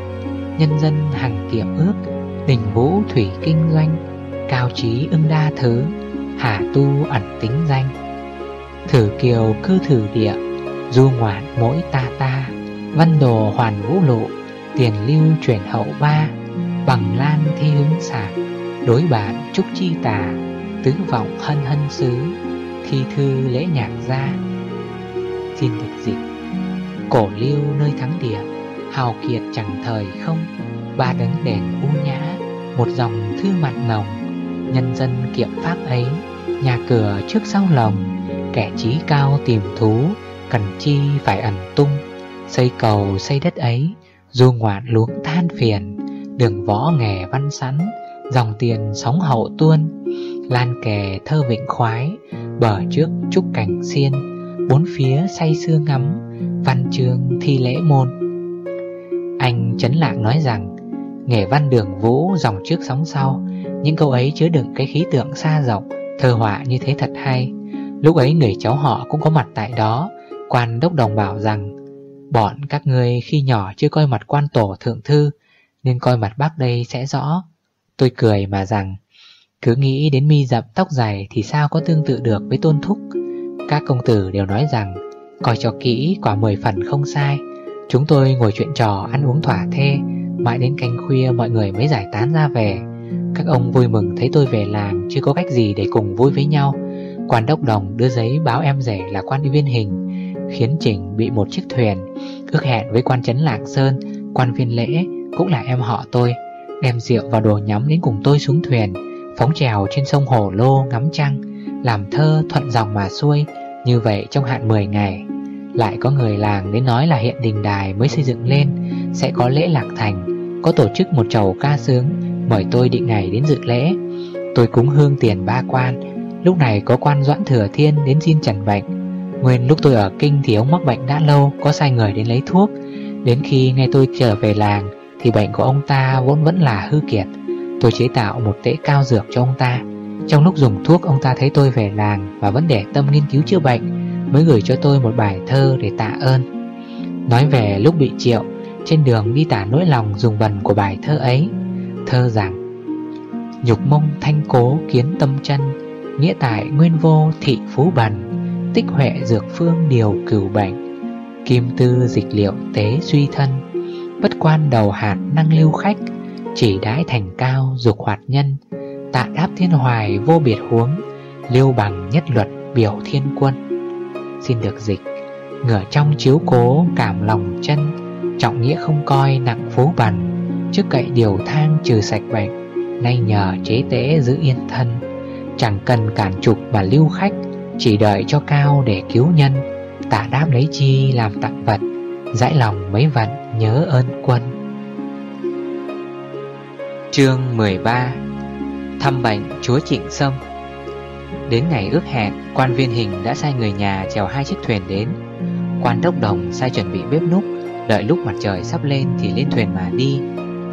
Nhân dân hằng kiệm ước Đình vũ thủy kinh doanh, Cao trí ưng đa thứ, Hà tu ẩn tính danh. Thử kiều cư thử địa, Du ngoạn mỗi ta ta. Văn đồ hoàn vũ lộ, Tiền lưu chuyển hậu ba. Bằng lan thi hứng sạc Đối bản trúc chi tà. Tứ vọng hân hân xứ, Thi thư lễ nhạc gia. Xin được dịch Cổ lưu nơi thắng địa. Hào kiệt chẳng thời không, Ba đấng đèn u nhã, Một dòng thư mặt nồng Nhân dân kiệm pháp ấy, Nhà cửa trước sau lồng, Kẻ trí cao tìm thú, Cần chi phải ẩn tung, Xây cầu xây đất ấy, Du ngoạn luống than phiền, Đường võ nghề văn sắn Dòng tiền sóng hậu tuôn, Lan kè thơ vịnh khoái, Bờ trước trúc cảnh xiên, Bốn phía say sưa ngắm, Văn chương thi lễ môn. Anh Trấn Lạng nói rằng, Nghề văn đường vũ dòng trước sóng sau Những câu ấy chứa đựng cái khí tượng xa rộng, Thơ họa như thế thật hay. Lúc ấy người cháu họ cũng có mặt tại đó, Quan đốc đồng bảo rằng, Bọn các ngươi khi nhỏ chưa coi mặt quan tổ thượng thư, Nên coi mặt bác đây sẽ rõ Tôi cười mà rằng, Cứ nghĩ đến mi dập tóc dài Thì sao có tương tự được với tôn thúc Các công tử đều nói rằng, Coi cho kỹ quả mười phần không sai Chúng tôi ngồi chuyện trò, ăn uống thỏa thê. Mãi đến canh khuya, mọi người mới giải tán ra về. Các ông vui mừng thấy tôi về làng, Chưa có cách gì để cùng vui với nhau. Quan đốc đồng đưa giấy báo em rể là quan viên hình, Khiến Trình bị một chiếc thuyền, Ước hẹn với quan trấn Lạc Sơn, Quan viên lễ cũng là em họ tôi. Đem rượu và đồ nhắm đến cùng tôi xuống thuyền, Phóng trèo trên sông Hồ Lô ngắm trăng, Làm thơ thuận dòng mà xuôi, Như vậy trong hạn 10 ngày. Lại có người làng đến nói là hiện đình đài mới xây dựng lên, Sẽ có lễ lạc thành, Có tổ chức một chầu ca sướng, Mời tôi định ngày đến dự lễ. Tôi cúng hương tiền ba quan, Lúc này có quan Doãn Thừa Thiên đến xin trần bệnh. Nguyên lúc tôi ở kinh thì ông mắc bệnh đã lâu, Có sai người đến lấy thuốc. Đến khi nghe tôi trở về làng Thì bệnh của ông ta vốn vẫn là hư kiệt. Tôi chế tạo một tễ cao dược cho ông ta. Trong lúc dùng thuốc, ông ta thấy tôi về làng Và vẫn để tâm nghiên cứu chữa bệnh. Mới gửi cho tôi một bài thơ để tạ ơn. Nói về lúc bị triệu, Trên đường đi tả nỗi lòng dùng vần của bài thơ ấy. Thơ rằng, Nhục mông thanh cố kiến tâm chân, Nghĩa tại nguyên vô thị phú bần, Tích huệ dược phương điều cửu bệnh, Kim tư dịch liệu tế suy thân, Bất quan đầu hạt năng lưu khách, Chỉ đãi thành cao dục hoạt nhân, Tạ đáp thiên hoài vô biệt huống Liêu bằng nhất luật biểu thiên quân. Xin được dịch. Ngửa trong chiếu cố, cảm lòng chân. Trọng nghĩa không coi, nặng phú bần. Trước cậy điều thang, trừ sạch bệnh. Nay nhờ chế tế, giữ yên thân. Chẳng cần cản trục mà lưu khách. Chỉ đợi cho cao để cứu nhân. Tả đáp lấy chi, làm tặng vật. Giải lòng mấy vận, nhớ ơn quân. Chương 13 Thăm bệnh chúa Trịnh Sâm Đến ngày ước hẹn, Quan viên hình đã sai người nhà chèo hai chiếc thuyền đến. Quan đốc đồng sai chuẩn bị bếp núc, Đợi lúc mặt trời sắp lên thì lên thuyền mà đi.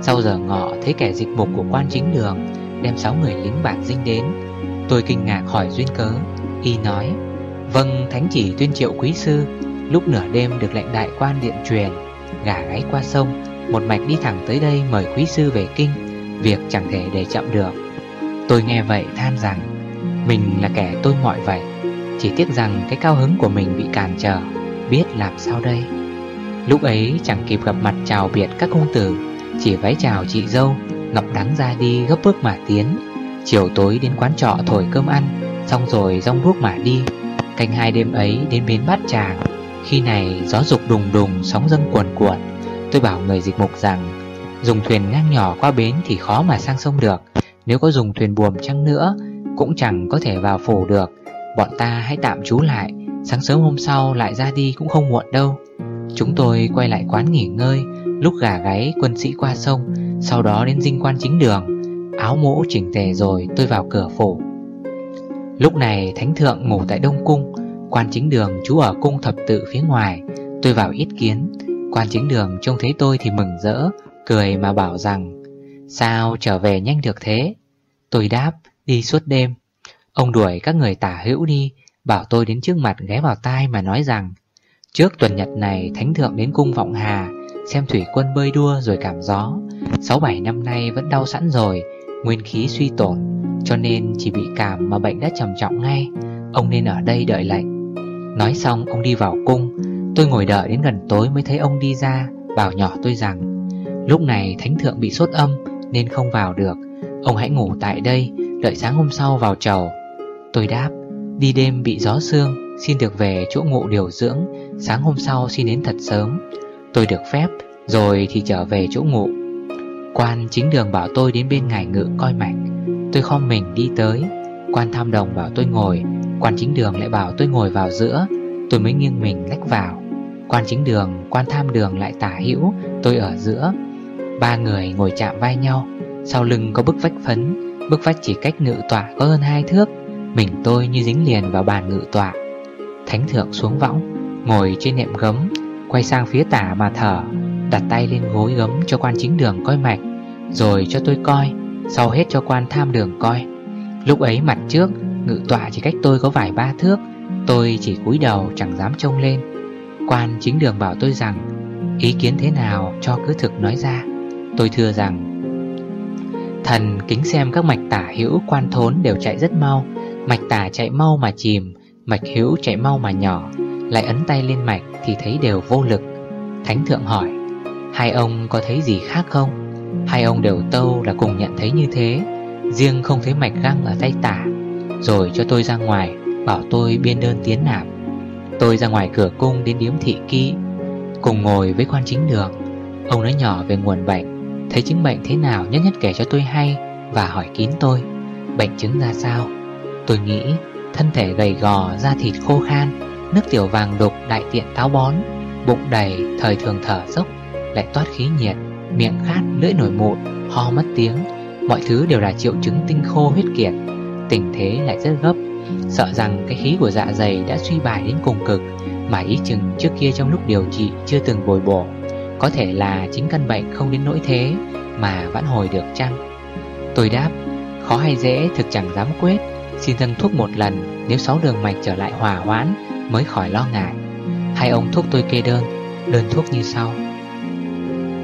Sau giờ ngọ, thấy kẻ dịch mục của quan chính đường, Đem sáu người lính bạc dinh đến. Tôi kinh ngạc hỏi duyên cớ, Y nói Vâng thánh chỉ tuyên triệu quý sư, Lúc nửa đêm được lệnh đại quan điện truyền, Gả gáy qua sông, Một mạch đi thẳng tới đây mời quý sư về kinh, Việc chẳng thể để chậm được. Tôi nghe vậy than rằng mình là kẻ tôi mọi vậy. Chỉ tiếc rằng cái cao hứng của mình bị cản trở. Biết làm sao đây? Lúc ấy chẳng kịp gặp mặt chào biệt các công tử. Chỉ váy chào chị dâu, Ngọc đắng ra đi gấp bước mà tiến. Chiều tối đến quán trọ thổi cơm ăn, Xong rồi rong ruốc mà đi. Canh hai đêm ấy đến bến bát tràng. Khi này gió dục đùng đùng, Sóng dâng cuồn cuộn. Tôi bảo người dịch mục rằng, Dùng thuyền ngang nhỏ qua bến thì khó mà sang sông được. Nếu có dùng thuyền buồm chăng nữa, Cũng chẳng có thể vào phủ được. Bọn ta hãy tạm trú lại, Sáng sớm hôm sau lại ra đi cũng không muộn đâu. Chúng tôi quay lại quán nghỉ ngơi, Lúc gà gáy quân sĩ qua sông, Sau đó đến dinh quan chính đường. Áo mũ chỉnh tề rồi tôi vào cửa phủ. Lúc này thánh thượng ngủ tại Đông Cung, Quan chính đường chú ở cung thập tự phía ngoài. Tôi vào ít kiến, Quan chính đường trông thấy tôi thì mừng rỡ, Cười mà bảo rằng Sao trở về nhanh được thế? Tôi đáp, đi suốt đêm. Ông đuổi các người tả hữu đi, Bảo tôi đến trước mặt ghé vào tai mà nói rằng, Trước tuần nhật này, Thánh thượng đến cung Vọng Hà, Xem thủy quân bơi đua rồi cảm gió. 6-7 năm nay vẫn đau sẵn rồi, Nguyên khí suy tổn, Cho nên chỉ bị cảm mà bệnh đã trầm trọng ngay. Ông nên ở đây đợi lệnh. Nói xong, ông đi vào cung. Tôi ngồi đợi đến gần tối mới thấy ông đi ra, Bảo nhỏ tôi rằng, Lúc này thánh thượng bị sốt âm nên không vào được. Ông hãy ngủ tại đây Đợi sáng hôm sau vào chầu. Tôi đáp Đi đêm bị gió sương Xin được về chỗ ngủ điều dưỡng Sáng hôm sau xin đến thật sớm. Tôi được phép Rồi thì trở về chỗ ngụ Quan chính đường bảo tôi đến bên ngài ngự coi mạch. Tôi khom mình đi tới. Quan tham đồng bảo tôi ngồi. Quan chính đường lại bảo tôi ngồi vào giữa. Tôi mới nghiêng mình lách vào. Quan chính đường, quan tham đường lại tả hữu Tôi ở giữa. Ba người ngồi chạm vai nhau. Sau lưng có bức vách phấn. Bức vách chỉ cách ngự tọa có hơn hai thước. Mình tôi như dính liền vào bàn ngự tọa. Thánh thượng xuống võng, Ngồi trên nệm gấm, Quay sang phía tả mà thở, Đặt tay lên gối gấm cho quan chính đường coi mạch, Rồi cho tôi coi, Sau hết cho quan tham đường coi. Lúc ấy mặt trước, Ngự tọa chỉ cách tôi có vài ba thước, Tôi chỉ cúi đầu chẳng dám trông lên. Quan chính đường bảo tôi rằng, Ý kiến thế nào cho cứ thực nói ra? Tôi thưa rằng, Thần kính xem các mạch tả hữu quan thốn đều chạy rất mau. Mạch tả chạy mau mà chìm, Mạch hữu chạy mau mà nhỏ. Lại ấn tay lên mạch thì thấy đều vô lực. Thánh thượng hỏi, Hai ông có thấy gì khác không? Hai ông đều tâu là cùng nhận thấy như thế. Riêng không thấy mạch găng ở tay tả. Rồi cho tôi ra ngoài, Bảo tôi biên đơn tiến nạp. Tôi ra ngoài cửa cung đến điếm thị kỹ, Cùng ngồi với quan chính đường. Ông nói nhỏ về nguồn bệnh. Thấy chứng bệnh thế nào nhất nhất kể cho tôi hay Và hỏi kín tôi. Bệnh chứng ra sao? Tôi nghĩ thân thể gầy gò, Da thịt khô khan, Nước tiểu vàng đục đại tiện táo bón, Bụng đầy thời thường thở dốc, Lại toát khí nhiệt, Miệng khát, lưỡi nổi mụn, Ho mất tiếng. Mọi thứ đều là triệu chứng tinh khô huyết kiệt. Tình thế lại rất gấp. Sợ rằng cái khí của dạ dày đã suy bài đến cùng cực, Mà ý chừng trước kia trong lúc điều trị chưa từng bồi bổ. Có thể là chính căn bệnh không đến nỗi thế Mà vẫn hồi được chăng? Tôi đáp, Khó hay dễ thực chẳng dám quyết. Xin dâng thuốc một lần, Nếu sáu đường mạch trở lại hòa hoãn Mới khỏi lo ngại. Hai ông thuốc tôi kê đơn Đơn thuốc như sau.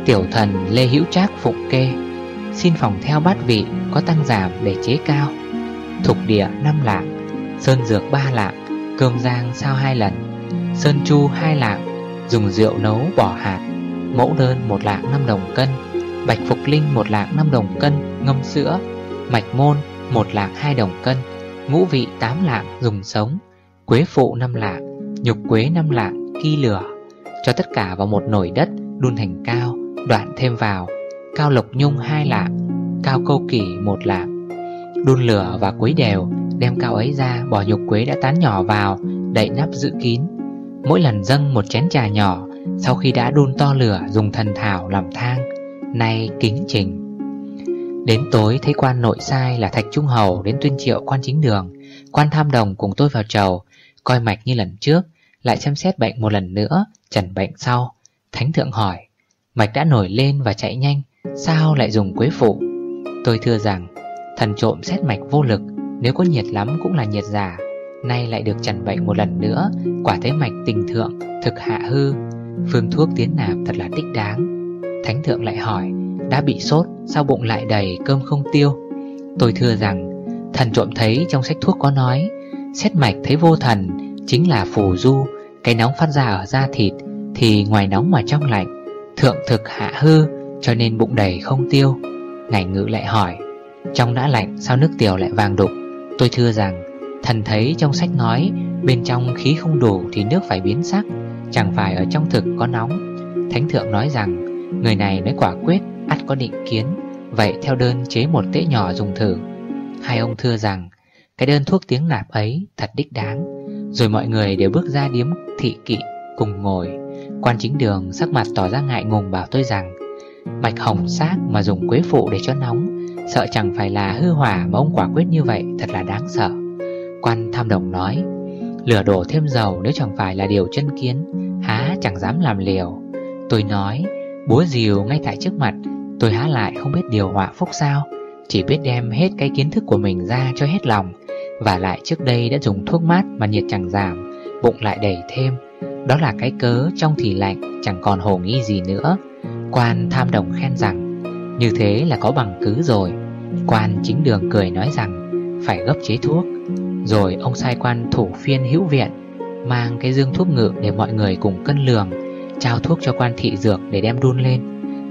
Tiểu thần Lê Hữu Trác phụng kê, Xin phòng theo bát vị Có tăng giảm để chế cao. Thục địa 5 lạng, Sơn dược 3 lạng, Cơm rang sao hai lần, Sơn chu 2 lạng, Dùng rượu nấu bỏ hạt. Mẫu đơn một lạng 5 đồng cân, Bạch phục linh một lạng 5 đồng cân, Ngâm sữa, Mạch môn một lạng 2 đồng cân, Ngũ vị 8 lạng dùng sống, Quế phụ 5 lạng, Nhục quế 5 lạng Ki lửa. Cho tất cả vào một nồi đất Đun thành cao, Đoạn thêm vào, Cao lộc nhung 2 lạng, Cao câu kỷ 1 lạng. Đun lửa và quấy đều, Đem cao ấy ra, bỏ nhục quế đã tán nhỏ vào, Đậy nắp giữ kín. Mỗi lần dâng một chén trà nhỏ sau khi đã đun to lửa, dùng thần thảo làm thang, Nay kính trình Đến tối, thấy quan nội sai là Thạch Trung Hầu đến tuyên triệu quan chính đường, Quan tham đồng cùng tôi vào chầu, Coi mạch như lần trước, Lại xem xét bệnh một lần nữa Trần bệnh sau. Thánh thượng hỏi, Mạch đã nổi lên và chạy nhanh, Sao lại dùng quế phụ? Tôi thưa rằng, Thần trộm xét mạch vô lực, Nếu có nhiệt lắm cũng là nhiệt giả, Nay lại được trần bệnh một lần nữa, Quả thấy mạch tình thượng, Thực hạ hư. Phương thuốc tiến nạp thật là tích đáng. Thánh thượng lại hỏi, Đã bị sốt, sao bụng lại đầy cơm không tiêu? Tôi thưa rằng, Thần trộm thấy trong sách thuốc có nói, Xét mạch thấy vô thần, Chính là phù du, Cái nóng phát ra ở da thịt, Thì ngoài nóng mà trong lạnh, Thượng thực hạ hư, Cho nên bụng đầy không tiêu. Ngài ngữ lại hỏi, Trong đã lạnh, sao nước tiểu lại vàng đục? Tôi thưa rằng, Thần thấy trong sách nói, Bên trong khí không đủ thì nước phải biến sắc. Chẳng phải ở trong thực có nóng. Thánh thượng nói rằng, Người này mới quả quyết, ắt có định kiến. Vậy theo đơn chế một tễ nhỏ dùng thử. Hai ông thưa rằng, Cái đơn thuốc tiếng nạp ấy thật đích đáng. Rồi mọi người đều bước ra điếm thị kỵ cùng ngồi. Quan chính đường sắc mặt tỏ ra ngại ngùng bảo tôi rằng Mạch hồng xác mà dùng quế phụ để cho nóng, Sợ chẳng phải là hư hỏa mà ông quả quyết như vậy, Thật là đáng sợ. Quan tham đồng nói Lửa đổ thêm dầu nếu chẳng phải là điều chân kiến, Há chẳng dám làm liều. Tôi nói, Búa rìu ngay tại trước mặt, Tôi há lại không biết điều họa phúc sao. Chỉ biết đem hết cái kiến thức của mình ra cho hết lòng, Và lại trước đây đã dùng thuốc mát mà nhiệt chẳng giảm, Bụng lại đầy thêm. Đó là cái cớ trong thì lạnh, Chẳng còn hồ nghi gì nữa. Quan tham đồng khen rằng, Như thế là có bằng cứ rồi. Quan chính đường cười nói rằng, Phải gấp chế thuốc. Rồi ông sai quan thủ phiên hữu viện, Mang cái dương thuốc ngự để mọi người cùng cân lường, Trao thuốc cho quan thị dược để đem đun lên.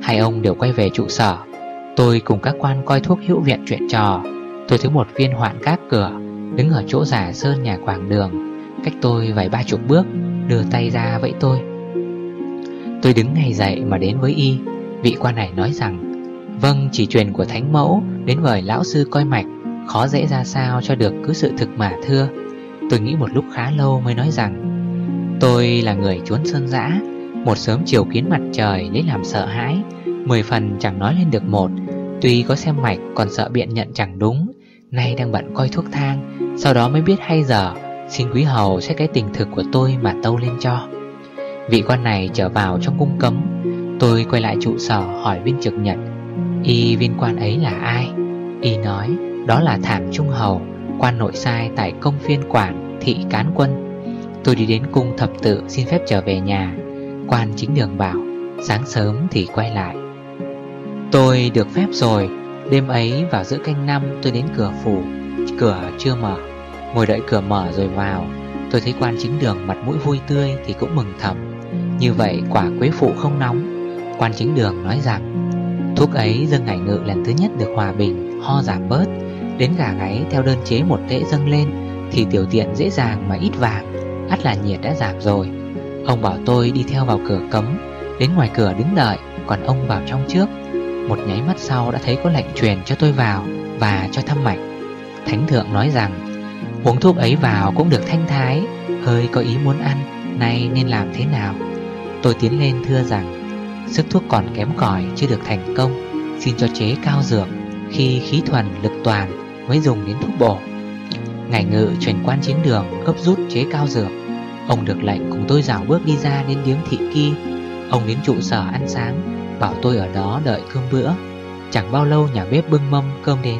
Hai ông đều quay về trụ sở. Tôi cùng các quan coi thuốc hữu viện chuyện trò. Tôi thấy một viên hoạn các cửa, Đứng ở chỗ giả sơn nhà quảng đường. Cách tôi vài ba chục bước, Đưa tay ra vẫy tôi. Tôi đứng ngay dậy mà đến với y. Vị quan này nói rằng Vâng chỉ truyền của thánh mẫu Đến mời lão sư coi mạch. Khó dễ ra sao cho được cứ sự thực mà thưa. Tôi nghĩ một lúc khá lâu mới nói rằng, Tôi là người chuốn sơn dã, một sớm chiều kiến mặt trời lấy làm sợ hãi, Mười phần chẳng nói lên được một. Tuy có xem mạch còn sợ biện nhận chẳng đúng, Nay đang bận coi thuốc thang, Sau đó mới biết hay giờ, Xin quý hầu xét cái tình thực của tôi mà tâu lên cho. Vị quan này trở vào trong cung cấm, Tôi quay lại trụ sở hỏi viên trực nhật Y viên quan ấy là ai? Y nói đó là Thản Trung Hầu Quan nội sai tại công phiên quản thị cán quân. Tôi đi đến cung thập tự xin phép trở về nhà. Quan chính đường bảo, Sáng sớm thì quay lại. Tôi được phép rồi. Đêm ấy vào giữa canh năm, tôi đến cửa phủ, Cửa chưa mở. Ngồi đợi cửa mở rồi vào, Tôi thấy quan chính đường mặt mũi vui tươi Thì cũng mừng thầm. Như vậy quả quế phụ không nóng. Quan chính đường nói rằng, Thuốc ấy dâng ngải ngự lần thứ nhất được hòa bình, Ho giảm bớt. Đến gà gáy theo đơn chế một tễ dâng lên, Thì tiểu tiện dễ dàng mà ít vàng, ắt là nhiệt đã giảm rồi. Ông bảo tôi đi theo vào cửa cấm, Đến ngoài cửa đứng đợi, Còn ông vào trong trước. Một nháy mắt sau đã thấy có lệnh truyền cho tôi vào Và cho thăm mạch. Thánh thượng nói rằng, Uống thuốc ấy vào cũng được thanh thái, Hơi có ý muốn ăn, Nay nên làm thế nào? Tôi tiến lên thưa rằng, Sức thuốc còn kém cỏi chưa được thành công, Xin cho chế cao dược, Khi khí thuần lực toàn Mới dùng đến thuốc bổ. Ngài ngự chuyển quan chiến đường Gấp rút chế cao dược. Ông được lệnh cùng tôi dạo bước đi ra đến điếm thị kỳ Ông đến trụ sở ăn sáng Bảo tôi ở đó đợi cơm bữa. Chẳng bao lâu nhà bếp bưng mâm cơm đến.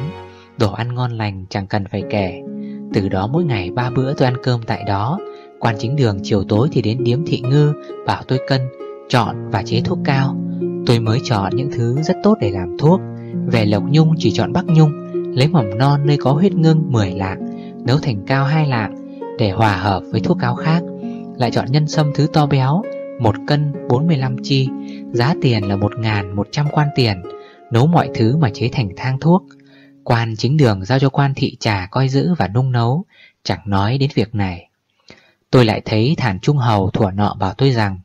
Đồ ăn ngon lành chẳng cần phải kể. Từ đó mỗi ngày ba bữa tôi ăn cơm tại đó. Quan chính đường chiều tối thì đến điếm thị ngư Bảo tôi cân, chọn và chế thuốc cao. Tôi mới chọn những thứ rất tốt để làm thuốc. Về lộc nhung chỉ chọn bắc nhung. Lấy mầm non nơi có huyết ngưng 10 lạng Nấu thành cao hai lạng Để hòa hợp với thuốc cao khác. Lại chọn nhân sâm thứ to béo, Một cân 45 chi, Giá tiền là 1.100 quan tiền. Nấu mọi thứ mà chế thành thang thuốc. Quan chính đường giao cho quan thị trà coi giữ và nung nấu, Chẳng nói đến việc này. Tôi lại thấy thản trung hầu thủa nọ bảo tôi rằng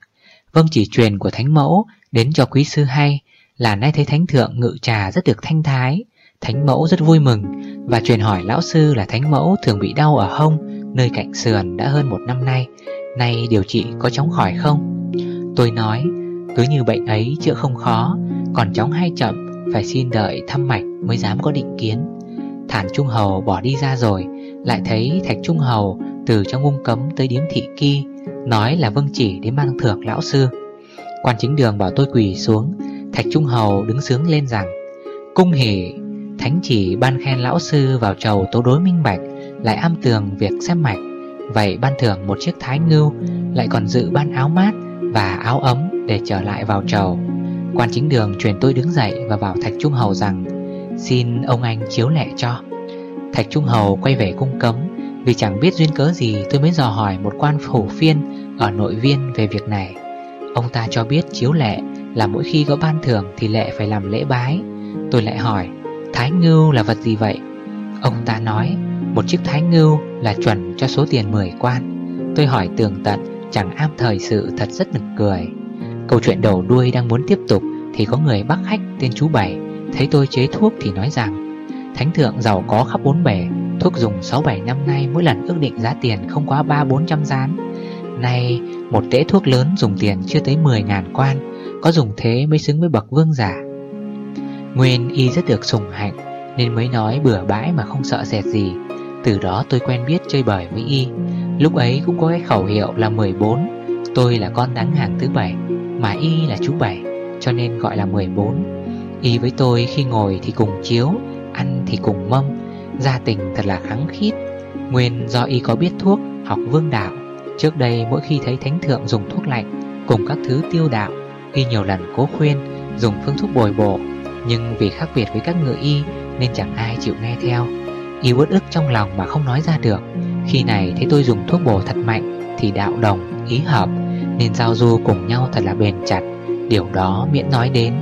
Vâng chỉ truyền của thánh mẫu Đến cho quý sư hay, Là nay thấy thánh thượng ngự trà rất được thanh thái. Thánh mẫu rất vui mừng Và truyền hỏi lão sư là thánh mẫu thường bị đau ở hông, Nơi cạnh sườn đã hơn một năm nay. Nay điều trị có chóng khỏi không? Tôi nói, Cứ như bệnh ấy chữa không khó, Còn chóng hay chậm Phải xin đợi thăm mạch mới dám có định kiến. Thản Trung Hầu bỏ đi ra rồi, Lại thấy Thạch Trung Hầu Từ trong ngung cấm tới điếm thị kỳ Nói là vâng chỉ đến ban thưởng lão sư. Quan chính đường bảo tôi quỳ xuống, Thạch Trung Hầu đứng sướng lên rằng, Cung hỉ Thánh chỉ ban khen lão sư vào trầu tố đối minh bạch, Lại am tường việc xem mạch. Vậy ban thưởng một chiếc thái ngưu, Lại còn dự ban áo mát Và áo ấm để trở lại vào trầu Quan chính đường truyền tôi đứng dậy Và bảo Thạch Trung Hầu rằng, Xin ông anh chiếu lệ cho. Thạch Trung Hầu quay về cung cấm, Vì chẳng biết duyên cớ gì tôi mới dò hỏi một quan phủ phiên Ở nội viên về việc này. Ông ta cho biết chiếu lệ là mỗi khi có ban thưởng thì lệ phải làm lễ bái. Tôi lại hỏi Thái ngưu là vật gì vậy? Ông ta nói, Một chiếc thái ngưu là chuẩn cho số tiền 10 quan. Tôi hỏi tường tận, Chẳng am thời sự thật rất nực cười. Câu chuyện đầu đuôi đang muốn tiếp tục Thì có người bác khách tên chú Bảy, Thấy tôi chế thuốc thì nói rằng, Thánh thượng, giàu có khắp bốn bể, Thuốc dùng 6-7 năm nay mỗi lần ước định giá tiền không quá 3-400 gián Nay, một tễ thuốc lớn dùng tiền chưa tới 10.000 quan, Có dùng thế mới xứng với bậc vương giả. Nguyên y rất được sùng hạnh, Nên mới nói bừa bãi mà không sợ dẹt gì. Từ đó tôi quen biết chơi bời với y. Lúc ấy cũng có cái khẩu hiệu là 14 Tôi là con đáng hàng thứ bảy, Mà y là chú bảy, Cho nên gọi là 14 Y với tôi khi ngồi thì cùng chiếu, Ăn thì cùng mâm. Gia tình thật là kháng khít. Nguyên do y có biết thuốc, Học vương đạo. Trước đây mỗi khi thấy thánh thượng dùng thuốc lạnh, Cùng các thứ tiêu đạo, Y nhiều lần cố khuyên, Dùng phương thuốc bồi bổ. Nhưng vì khác biệt với các ngựa y Nên chẳng ai chịu nghe theo. Y uất ức trong lòng mà không nói ra được. Khi này thấy tôi dùng thuốc bổ thật mạnh Thì đạo đồng, ý hợp Nên giao du cùng nhau thật là bền chặt. Điều đó miễn nói đến.